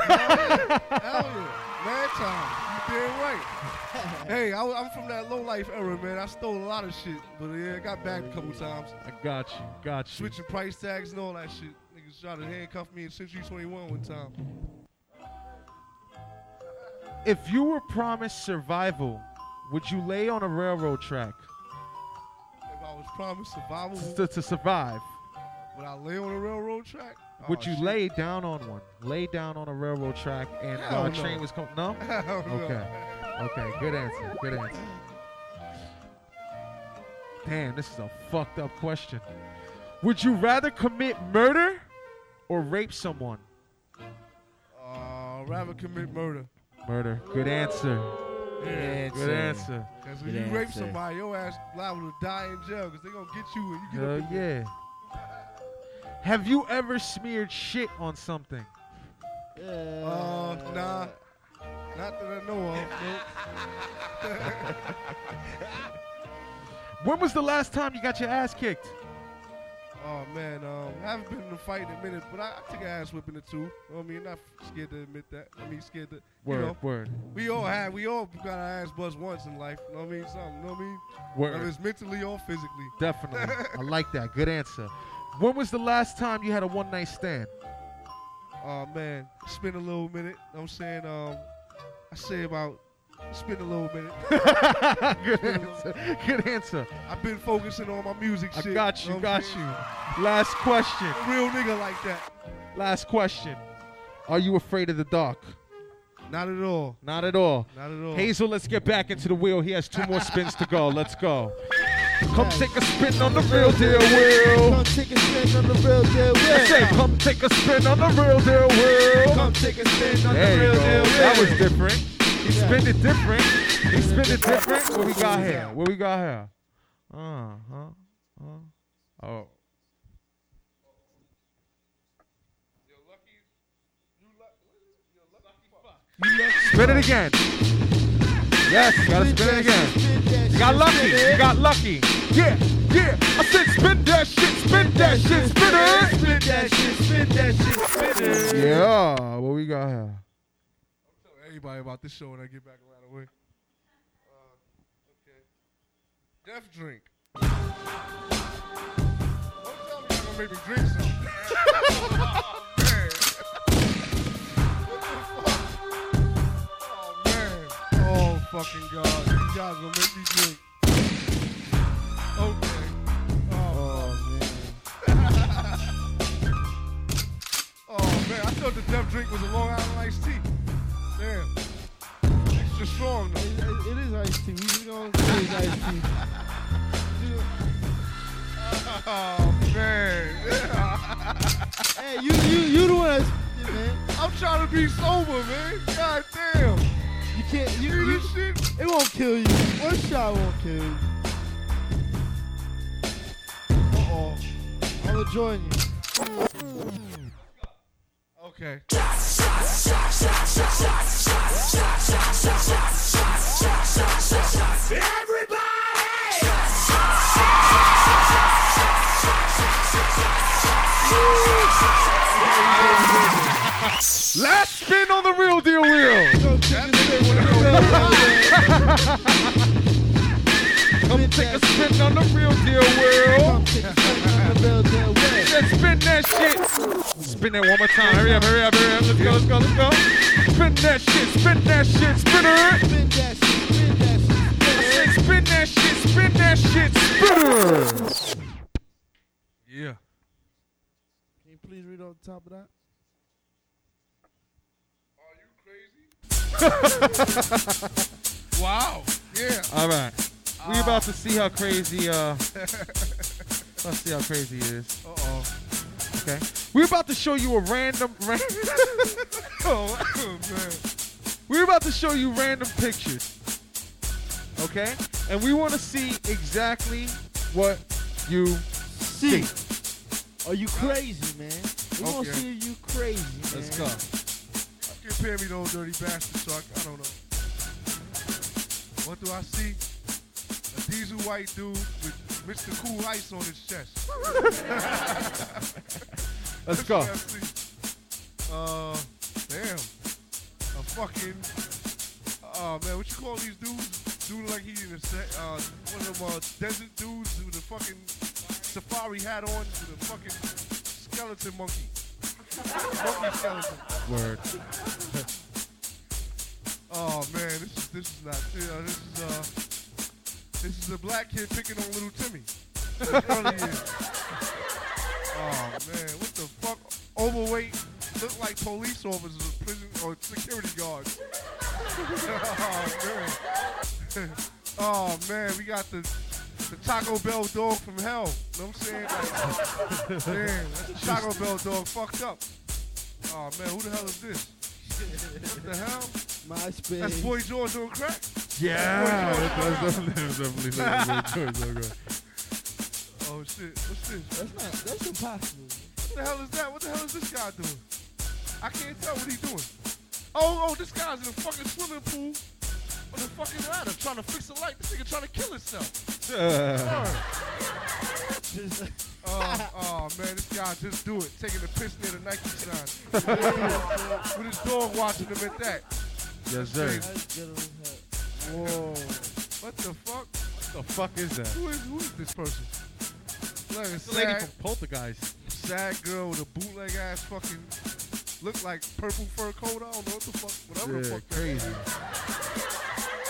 hell yeah. Hell yeah. Man time. You damn right. hey, I, am from that low life era, man. I stole a lot of shit, but yeah, I got back a couple times. I got you. Got you. Switching price tags and all that shit. Niggas tried to handcuff me in Century 21 one time. If you were promised survival, would you lay on a railroad track If I was promised survival, to, to survive? would I lay on a railroad track? Would Oh, you shit. lay down on one? Lay down on a railroad track and Hell no. train was coming? No. Hell no. Okay. Okay. Good answer. Good answer. Damn, this is a fucked up question. Would you rather commit murder or rape someone? Uh, rather commit murder. Murder. Good answer. Yeah. Good answer. Because when Good you rape somebody, your ass liable to die in jail because they're going to get you when you get Hell up yeah. Have you ever smeared shit on something? Uh, nah. Not that I know of. Nope. When was the last time you got your ass kicked? Oh, man. Um, I haven't been in a fight in a minute, but I, I took an ass whipping or two. You know what I mean? Not scared to admit that. I mean, scared to, you Word, know. word, We all have, we all got our ass buzzed once in life. You know what I mean? Something, you know what I mean? word. Whether it's mentally or physically. Definitely. I like that. Good answer. When was the last time you had a one night stand? Oh man, it's been a little minute. You know what I'm saying, um, I say about it's a little minute. Good answer. Good answer. I've been focusing on my music I shit. got you. know Got you. Last question. A real nigga like that. Last question. Are you afraid of the dark? Not at all. Not at all. Not at all. Hazel, let's get back into the wheel. He has two more spins to go. Let's go. Come take a spin on the real deal wheel. Come take a spin on the real deal I wheel. say, come take a spin on the real deal wheel. Come take a spin on the real deal wheel. That was different. Spin it different. He spin it different. What we got here? What we got here? Uh huh. Uh, oh. Spin it again. Yes, gotta spin it again. You got lucky. You got lucky. Yeah, yeah. I said spin that shit, spin that shit, spin it. Spin that shit, spin that shit, spin it. Yeah, what we got here? Everybody about this show when I get back around the way. Uh, okay. Death drink. Don't tell me you're gonna make me drink something. oh, man. What the fuck? Oh man. Oh fucking god. These guys gonna make me drink. Okay. Oh, man. oh man, I thought the death drink was a Long Island iced tea. Damn. Extra strong though. It, it is iced tea. We gonna say it's iced tea. Oh man. Hey, you, you, you the one that's, yeah, man. I'm trying to be sober, man. God damn. You can't, you, You you, this shit? it won't kill you. One shot won't kill you. Uh oh. I'm gonna join you. Okay. Last spin on the real deal wheel. Come take a spin on the real deal wheel. Come take a spin on the real deal wheel. Let's spin that shit. Spin that one more time. Hurry up, hurry up, hurry up. Let's go, let's go, let's go. Spin that shit, spin that shit, spinner. Spin that shit, spin that shit, spin that shit, spin that shit, spinner. Yeah. Can you please read on top of that? Are you crazy? Wow. Yeah. All right. We about to see how crazy, uh, let's see how crazy it is. Uh oh. Okay. We're about to show you a random, ran- Oh man. we're about to show you random pictures. Okay? And we want to see exactly what you See. see. Are you crazy, man? We want to see if you crazy, man. Let's go. Compare me to those dirty bastards, so I, I don't know. What do I see? A diesel white dude with Mr. Cool Ice on his chest. Let's go. Uh, damn. A fucking. Oh man, what you call these dudes? Dude like he in a se- uh, one of them uh, desert dudes with a fucking safari hat on with a fucking skeleton monkey. monkey skeleton. Word. Oh man, this is this is not yeah, this is uh this is a black kid picking on little Timmy. Oh man, what the fuck? Overweight, look like police officers or prison or security guards. oh man. oh man, we got the the Taco Bell dog from hell. You know what I'm saying? Like, damn, that's the Taco Bell dog fucked up. Oh man, who the hell is this? What the hell? My MySpace. That's Boy George on crack. Yeah. That's definitely, definitely, Oh shit, what's this? That's not. That's impossible. What the hell is that? What the hell is this guy doing? I can't tell what he's doing. Oh, oh, this guy's in a fucking swimming pool on a fucking ladder trying to fix a light. This nigga trying to kill himself. Just, Oh, oh man, this guy just do it, taking a piss near the Nike sign. With his dog watching him at that. Yes, sir. Whoa. What the fuck? What the fuck is that? Who is who is this person? A It's the lady sad, from Poltergeist. sad girl with a bootleg ass fucking look like purple fur coat. I don't know what the fuck. Whatever the Yeah, fuck. that crazy.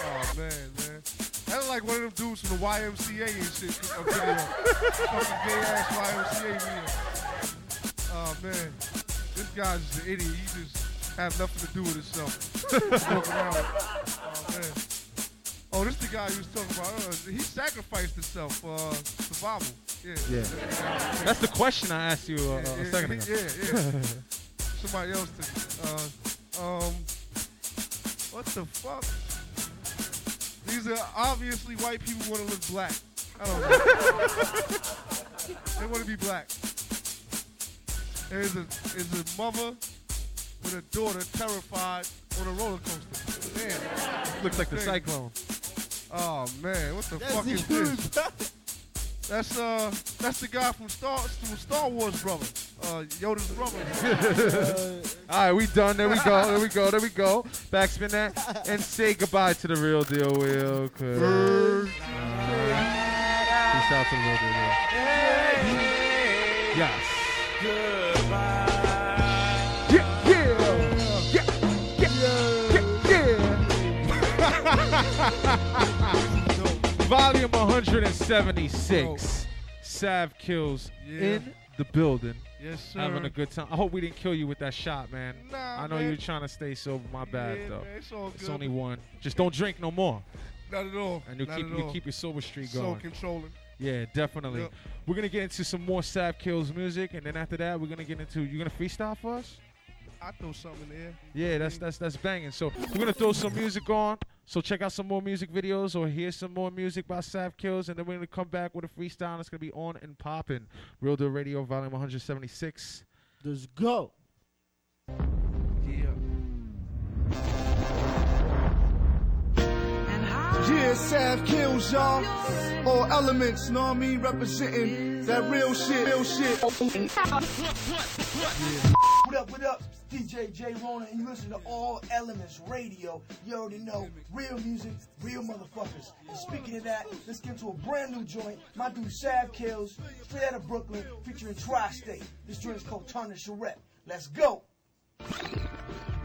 Oh man, man. That's like one of them dudes from the YMCA and shit. A video. Fucking gay ass YMCA video. Oh man. This guy's just an idiot. He just have nothing to do with himself. Walk around. Oh man. Oh, this the guy you was talking about. Uh, he sacrificed himself for uh, survival. Yeah. Yeah. That's the question I asked you uh, Yeah, a yeah, second ago. Yeah, yeah. Somebody else did. Uh, um, what the fuck? These are obviously white people want to look black. I don't know. they want to be black. There's a, there's a mother with a daughter terrified on a roller coaster. Damn. Looks like the cyclone. Oh man, what the That's fuck is this? That's uh, that's the guy from Star from Star Wars, brother. Uh, Yoda's brother. All right, we done. There we go. There we go. There we go. Backspin that and say goodbye to the real deal, Will. 'cause- Peace out to the real deal, Will. Yes. Yeah, yeah, yeah, yeah. Volume 176. Sav kills Yeah. in the building. Yes, sir. Having a good time. I hope we didn't kill you with that shot, man. Nah, I know man. you were trying to stay sober. My bad, Yeah, though. man, it's all It's only one. Just don't drink no more, Not at all. and you keep you keep your sober streak going. so controlling. Yeah, definitely. Yep. We're gonna get into some more Sav Kills music, and then after that, we're gonna get into. You gonna freestyle for us? I throw something in there. Yeah, that's that's that's banging. So we're gonna throw some music on. So check out some more music videos or hear some more music by Sav Kills, and then we're gonna come back with a freestyle. And it's gonna be on and popping. Real Deal Radio, Volume 176. Let's go. Yeah. Yeah, Sav kills y'all. All elements, know what I mean? Representing that real shit, real shit. What up, what up? DJ J Rona, and you listen to All Elements Radio. You already know, real music, real motherfuckers. And speaking of that, let's get to a brand new joint. My dude Sav Kills, straight out of Brooklyn, featuring Tri-State. This joint is called Tarnish Your. Let's go.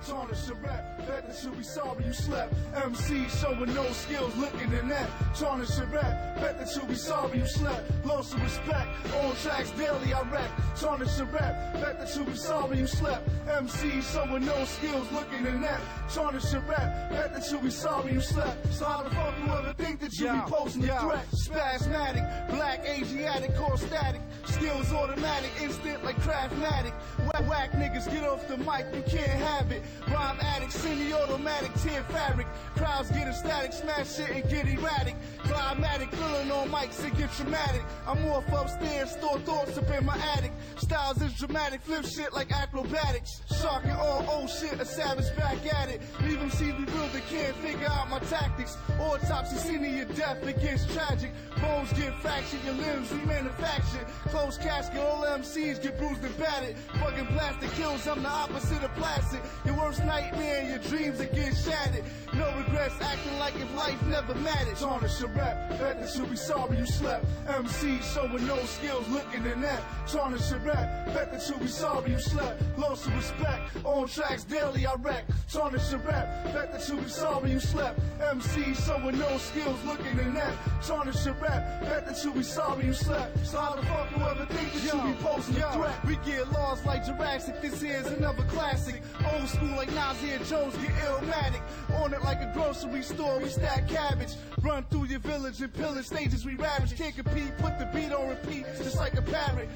Tarnish your that you'll be sorry you slept. MC showing no skills, looking in that. Tarnish your that you'll be sorry you slept. Lost some respect, on tracks daily I wreck. Tarnish your that you'll be sorry you slept. MC showing no skills, looking in that. Tarnish your that you'll be sorry you slept. So how the fuck you ever think that you Yo, be posting yo. a threat? Spasmatic, black Asiatic, core static. Skills automatic, instant like craftmatic. Whack, whack niggas get off the mic, you can't have it. Rhyme addict, semi-automatic, tear fabric. Crowds get ecstatic, smash shit and get erratic. Climatic, feeling on mics, it get traumatic. I'm off upstairs, store thoughts up in my attic. Styles is dramatic, flip shit like acrobatics. Shark and all old shit, a savage back at it. Leave them see me they can't figure out my tactics. Autopsy, of your death, it gets tragic. Bones get fractured, your limbs remanufactured. Closed casket, all MCs get bruised and battered. Fucking plastic kills, I'm the opposite of plastic. Your worst nightmare, your dreams are getting shattered. No regrets, acting like if life never mattered. Tarnish your rap, bet that you'll be sorry you slept. MC showing no skills, looking in that. Tarnish your rap, bet that you'll be sorry you slept. Lost some respect, on tracks daily I wreck. Tarnish your rap, bet that you'll be sorry you slept. MC showing no skills, looking in that. Tarnish your rap, bet that you'll be sorry you slept. So how the fuck you ever think that you be posting a threat? We get lost like Jurassic, this here's another classic. Old school like Nasir Jones, get illmatic. On it like a grocery store, we stack cabbage. Run through your village and pillage stages, we ravage. Can't compete, put the beat on repeat, just like a parrot.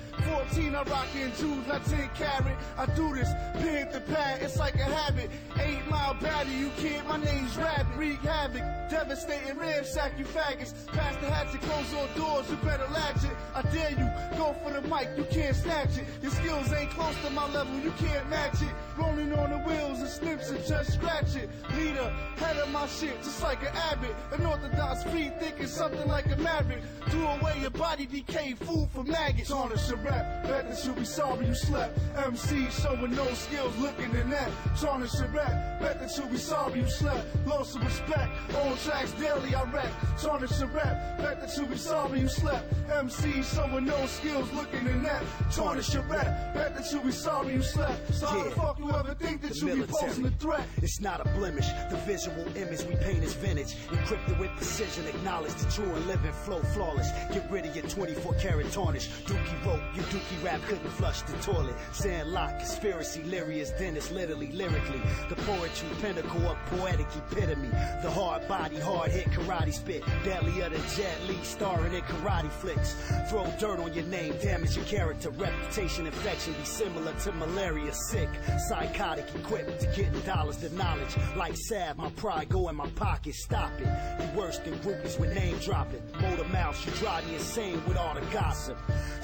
14, I rock in Jews, not 10 carat. I do this, pin the pad, it's like a habit. Eight mile baddie, you kid, my name's Rabbit. Wreak havoc, devastating ransack you faggots. Pass the hatchet, close all doors, you better latch it. I dare you, go for the mic, you can't snatch it. Your skills ain't close to my level, you can't match it. Rolling on the wheels and snips and just scratch it. Leader, head of my shit, just like an abbot. An orthodox feet thinking something like a maverick. Do away your body decay, food for maggots. Tarnish your rap, bet that you'll be sorry you slept. MC showing no skills, looking in that. Tarnish your rap, bet that you'll be sorry you slept. Lost some respect, on tracks daily I wreck. Tarnish your rap, bet that you'll be sorry you slept. MC showing no skills, looking in that. Tarnish your rap, bet that you'll be sorry you slept. So how the fuck you ever think that you military. It's not a blemish. The visual image we paint is vintage. Encrypted with precision. Acknowledge the true and living flow flawless. Get rid of your 24 karat tarnish. Dookie rope, your dookie rap couldn't flush the toilet. Sandlot, conspiracy, lyrious, Dennis, literally, lyrically. The poetry pinnacle of poetic epitome. The hard body, hard hit karate spit. Deadlier than Jet Li, starring in karate flicks. Throw dirt on your name, damage your character. Reputation infection be similar to malaria. Sick, psychotic, equipped to getting dollars to knowledge. Like Sav, my pride go in my pocket. Stop it. You worse than groupies with name dropping. Motor mouths, you drive me insane with all the gossip.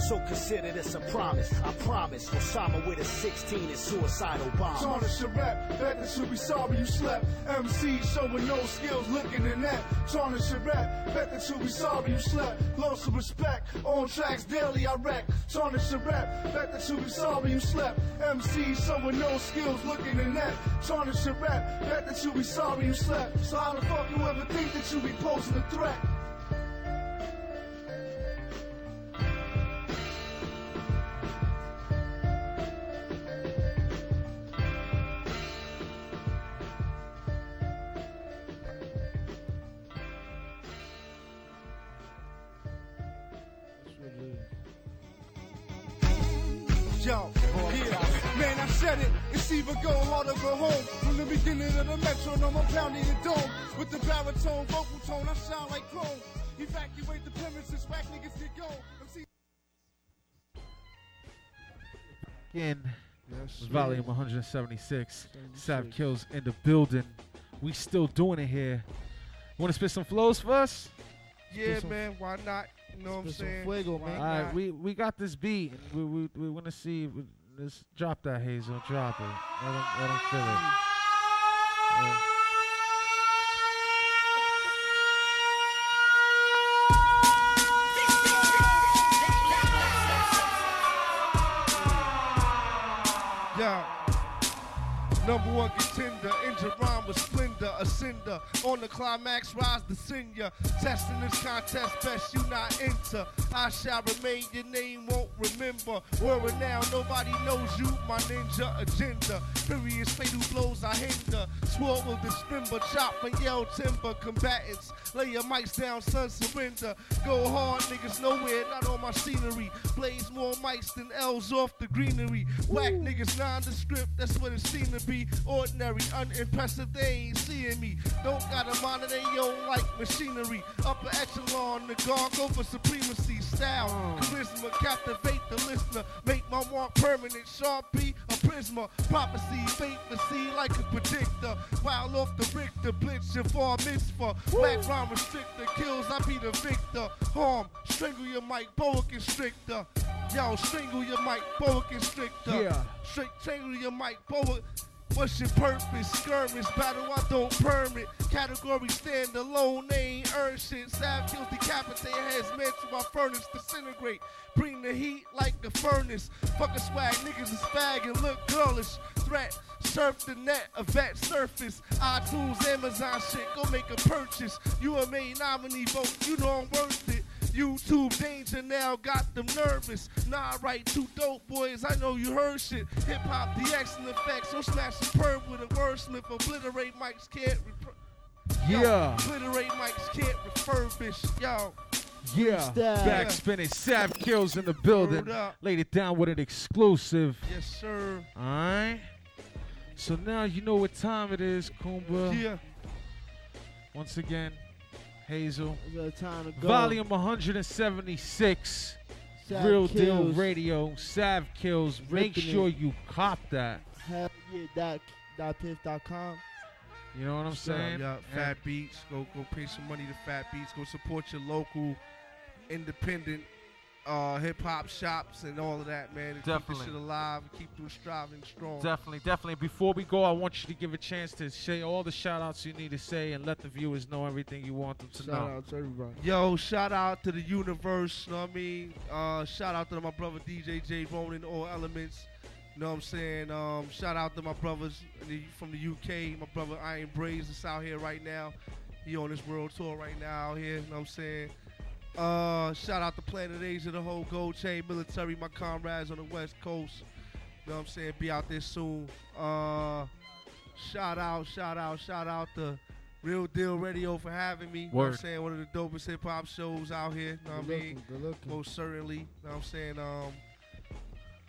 So consider this a promise. I promise. Osama with a 16 and suicidal bomb. Tarnish your rap, that you be sorry you slept. MC showing no skills, looking in that. Tarnish your rap, that you be sorry you slept. Lost of respect, on tracks daily I wreck. Tarnish your rap, that you be sorry you slept. MC showing no skills, looking in that. Tarnish your rap, bet that you be sorry you slept. So how the fuck you ever think that you be posing a threat? Yo, yeah, man, I said it. It's either go hard or go home. From the beginning of the metronome, I'm pounding the dome. With the baritone, vocal tone, I sound like chrome. Evacuate the premises, whack niggas get go. MC Again, Yes, volume 176. Sav Kills in the building. We still doing it here. Want to spit some flows for us? Yeah, man. Why not? You know what I'm saying? fuego, man. All right, we we got this beat. We we we want to see. Let's drop that Hazel. Drop it. Let him let him feel it. Yeah. Number one contender, injured rhyme with splendor, ascender. On the climax, rise the senior. Testing this contest, best you not enter. I shall remain, your name won't remember. Word now, nobody knows you, my ninja agenda. Furious fatal blows I hinder. Swore will dismember, chop and yell timber. Combatants, lay your mics down, son, surrender. Go hard, niggas nowhere, not on my scenery. Blaze more mics than L's off the greenery. Whack niggas nondescript, that's what it seemed to be. Ordinary, unimpressive, they ain't seeing me. Don't got a monitor own like machinery. Upper echelon, the guard go for supremacy. Style, charisma, captivate the listener. Make my mark permanent. Sharpie, a prisma. Prophecy, fate see like a predictor. While off the Richter, blitz your far mitzvah. Black rhyme restrictor, kills, I be the victor. Harm, strangle your mic, boa constrictor. Yo, strangle your mic, boa constrictor. Yeah. Straight strangle your mic, boa. What's your purpose? Skirmish battle, I don't permit. Category stand alone, they ain't earn shit. Sav kills decapitate heads, to our furnace disintegrate. Bring the heat like a furnace. Fuck a swag, niggas is fag and look girlish. Threat, surf the net, a vet surface. iTunes, Amazon shit, go make a purchase. You a main nominee vote, you know I'm worth it. YouTube danger now got them nervous. Nah, I write two dope boys, I know you heard shit. Hip hop the and effects, so smash a perm with a wordsmith. Obliterate mics can't. Repro- Yo, Yeah. Obliterate mics can't refurbish. Yo, Yeah. Style. Back spinning. Sav Kills in the building. Laid it down with an exclusive. yes sir. All right. So now you know what time it is, Kumba. Yeah. Once again, Hazel. It's time to go. Volume 176. Sav Real Deal Radio. Sav Kills. Make sure it. you cop that. Hell yeah, dot, DatPiff dot com. You know what I'm saying? Yeah, And- Fat Beats. Go go pay some money to Fat Beats. Go support your local independent uh, hip hop shops and all of that, man. And Keep Definitely. this shit alive. and Keep through striving strong. Definitely, definitely. Before we go, I want you to give a chance to say all the shout outs you need to say and let the viewers know everything you want them to Shout know. out to everybody. Yo, shout out to the universe, you know what I mean? Uh, shout out to my brother DJ J Ronan, All Elements. You know what I'm saying? Um, shout out to my brothers in the, from the UK. My brother Iron Braydz is out here right now. He on this world tour right now out here, you know what I'm saying? Uh, shout out to Planet Asia, the whole Gold Chain military, my comrades on the West Coast. You know what I'm saying? Be out there soon. Uh, shout out, shout out, shout out to Real Deal Radio for having me. You know what I'm saying? One of the dopest hip hop shows out here. You know what I mean? looking. Most certainly. You know what I'm saying? Um,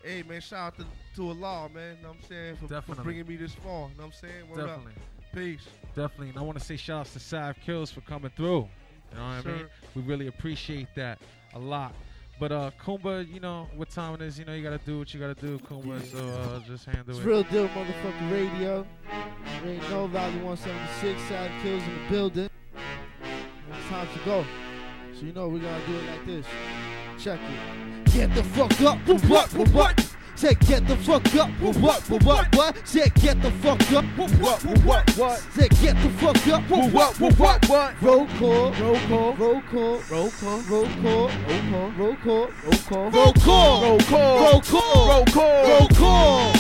hey, man, shout out to, to Allah, man. You know what I'm saying? For, for bringing me this far. You know what I'm saying? Word Definitely. Up. Peace. Definitely. And I want to say shout outs to Sav Kills for coming through. You know what I mean? We really appreciate that a lot. But uh Kumba, you know what time it is, you know you gotta do what you gotta do, Kumba, so uh just handle It's it. real deal, motherfucking radio. You ain't know Valley 176, Sav Kills in the building. It's time to go. So you know we gotta do it like this. Check it. Get the fuck up, what, what, what, Say get the fuck up, what, what, what, what, what? Say get the fuck up, what, what, what, what, what? Say get the fuck up, what, what, what, what, what? Roll call, roll call, roll call, roll call, roll call, roll call, roll call, roll call, roll call, roll call, roll call, roll call, roll call.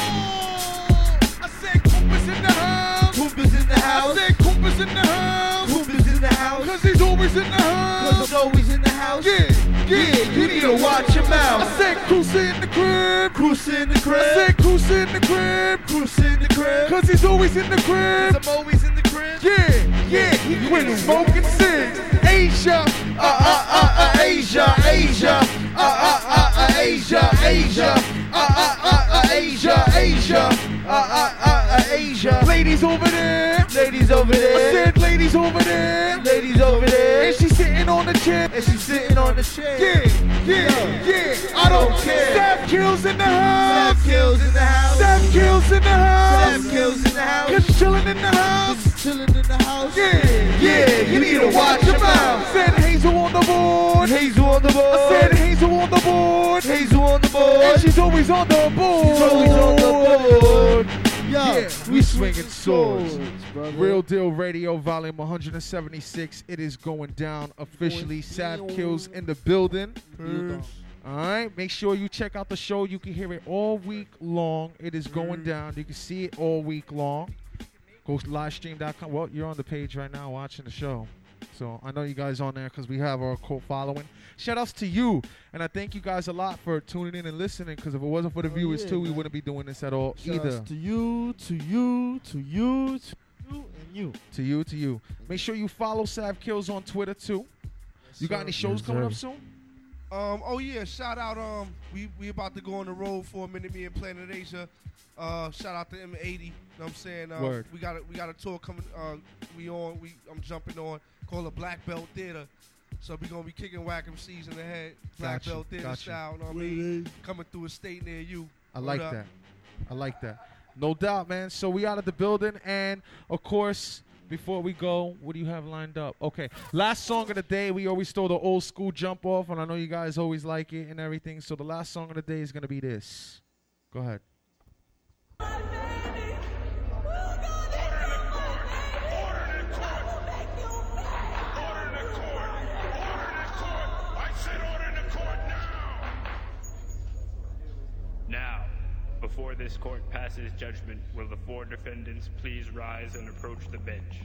I said Kumba's in the house. Kumba's in the I said Kumba's in the house. Kumba's in the house. Cause he's always in the Cause house. I'm always in the house. Yeah, yeah, you need to watch your mouth. I said Cruiser in the crib. Cruiser in the crib. I said Cruiser in the crib. Cruiser in the crib. Cause he's always in the crib. I'm always in the crib. Yeah, yeah, he quit smoking cigs. Asia, uh, uh, uh, uh, Asia, Asia, uh, uh, uh, uh, Asia, Asia, uh, uh, uh, uh, Asia, Asia, uh, uh, uh, uh, Asia. Ladies over there, Ladies over there. I said ladies over there, Ladies over there. and she's sitting on the chair. And she's sitting on the chair. Yeah, yeah, yeah, I don't care. Sav kills in the house. Sav kills in the house. Sav kills in the house. Sav kills in the house. Cause chillin' in the house. Chilling in the house. Yeah, yeah, you need to watch your mouth. Said Hazel on the board. Hazel on the board. I said Hazel on the board. Hazel on the board. And she's always on the board. She's always on the board. Yo, Yeah, we swinging swords. Real Deal Radio, volume 176. It is going down officially. Sav Kills in the building. All right, make sure you check out the show. You can hear it all week long. It is going down. You can see it all week long. Go to livestream.com. Well, you're on the page right now watching the show. So I know you guys on there because we have our cult following. Shout outs to you. And I thank you guys a lot for tuning in and listening because if it wasn't for the Oh, viewers yeah, too, we wouldn't be doing this at all Shouts either. to you, to you, to you, to you, and you. To you, to you. Make sure you follow Sav Kills on Twitter too. You got any shows Yes, coming sir. up soon? Um, oh yeah, shout out. Um, we we about to go on the road for a minute. Me and Planet Asia. Uh, shout out to M80. You know what I'm saying? Uh, Word. We got a, we got a tour coming. Uh, we on. We I'm jumping on. Called the Black Belt Theater. So we gonna be kicking whack MCs in the head. Black Gotcha, Belt Theater gotcha. style. You know what I mean? Coming through a state near you. I like up. that. I like that. No doubt, man. So we out of the building, and of course, before we go, what do you have lined up? Okay, last song of the day. We always throw the old school jump off, and I know you guys always like it and everything. So the last song of the day is gonna be this. Go ahead. Now, before this court passes judgment, will the four defendants please rise and approach the bench?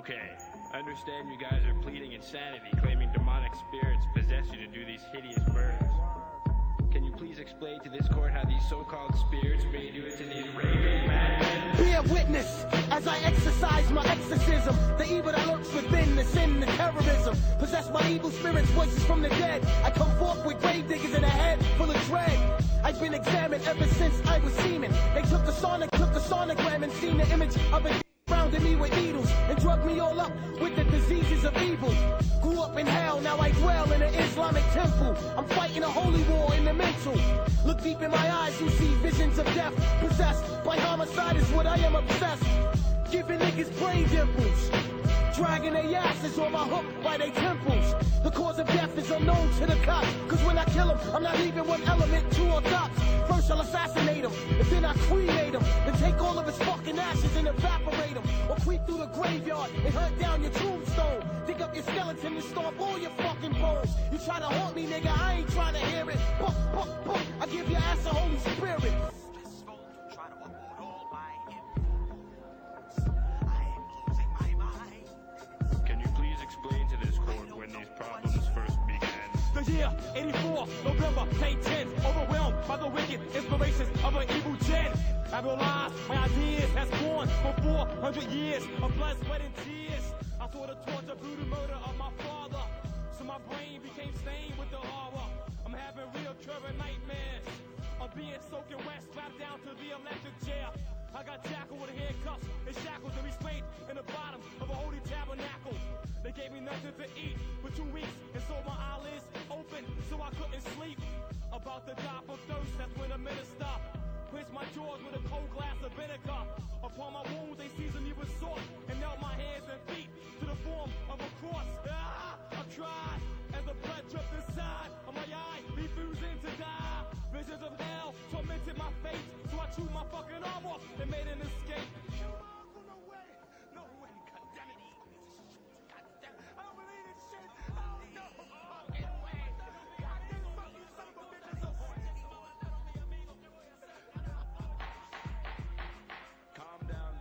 Okay, I understand you guys are pleading insanity, claiming demonic spirits possess you to do these hideous murders. Can you please explain to this court how these so-called spirits made you into these raving madmen? Bear witness as I exercise my exorcism. The evil that lurks within, the sin, the terrorism. Possessed by evil spirits, voices from the dead. I come forth with grave diggers in a head full of dread. I've been examined ever since I was semen. They took the sonic, took the sonogram and seen the image of a with needles and drugged me all up with the diseases of evil. Grew up in hell, now I dwell in an Islamic temple. I'm fighting a holy war in the mental. Look deep in my eyes, you see visions of death. Possessed by homicide is what I am obsessed. Giving niggas brain dimples. Dragging their asses on my hook by their temples. The cause of death is unknown to the cops. Cause when I kill them, I'm not leaving one element, to or tops. First I'll assassinate him, and then I cremate him. Then take all of his fucking ashes and evaporate him. Or creep through the graveyard and hunt down your tombstone. Dig up your skeleton and stomp all your fucking bones. You try to haunt me, nigga, I ain't trying to hear it. Buck, buck, buck, I give your ass a Holy Spirit. Yeah, 84, November, May 10th. Overwhelmed by the wicked inspirations of an evil gen. I realized my ideas has born for 400 years of blood, sweat, and tears. I saw the torture, brutal murder of my father. So my brain became stained with the horror. I'm having real recurring nightmares. of being soaking wet, strapped down to the electric chair. I got tackled with handcuffs and shackles and restrained in the bottom of a holy tabernacle. They gave me nothing to eat for two weeks and so my eyelids open so I couldn't sleep. About to die from thirst, that's when the minister Quenched my jaws with a cold glass of vinegar. Upon my wounds, they seasoned me with salt and knelt my hands and feet to the form of a cross. Ah, I cried as the blood dripped inside of my eye. Visions of hell tormented my face, so I chewed my fucking arm off and made an escape. Calm down,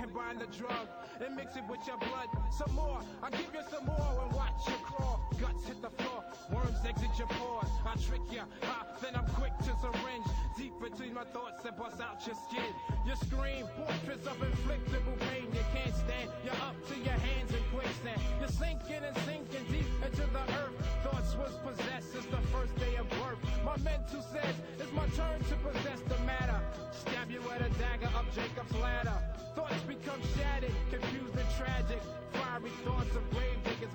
combine the drug and mix it with your blood. Some more, I give you some more and watch you crawl. Guts hit the floor, worms exit your pores. I trick you, then I'm quick to syringe. Deep between my thoughts and bust out your skin. You scream, portraits of inflictable pain. You can't stand, you're up to your hands in quicksand. You're sinking and sinking deep into the earth. Thoughts was possessed since the first day of birth. My mental says it's my turn to possess the matter. Stab you with a dagger up Jacob's ladder. Thoughts become shattered, confused and tragic. Fiery thoughts of grave diggers.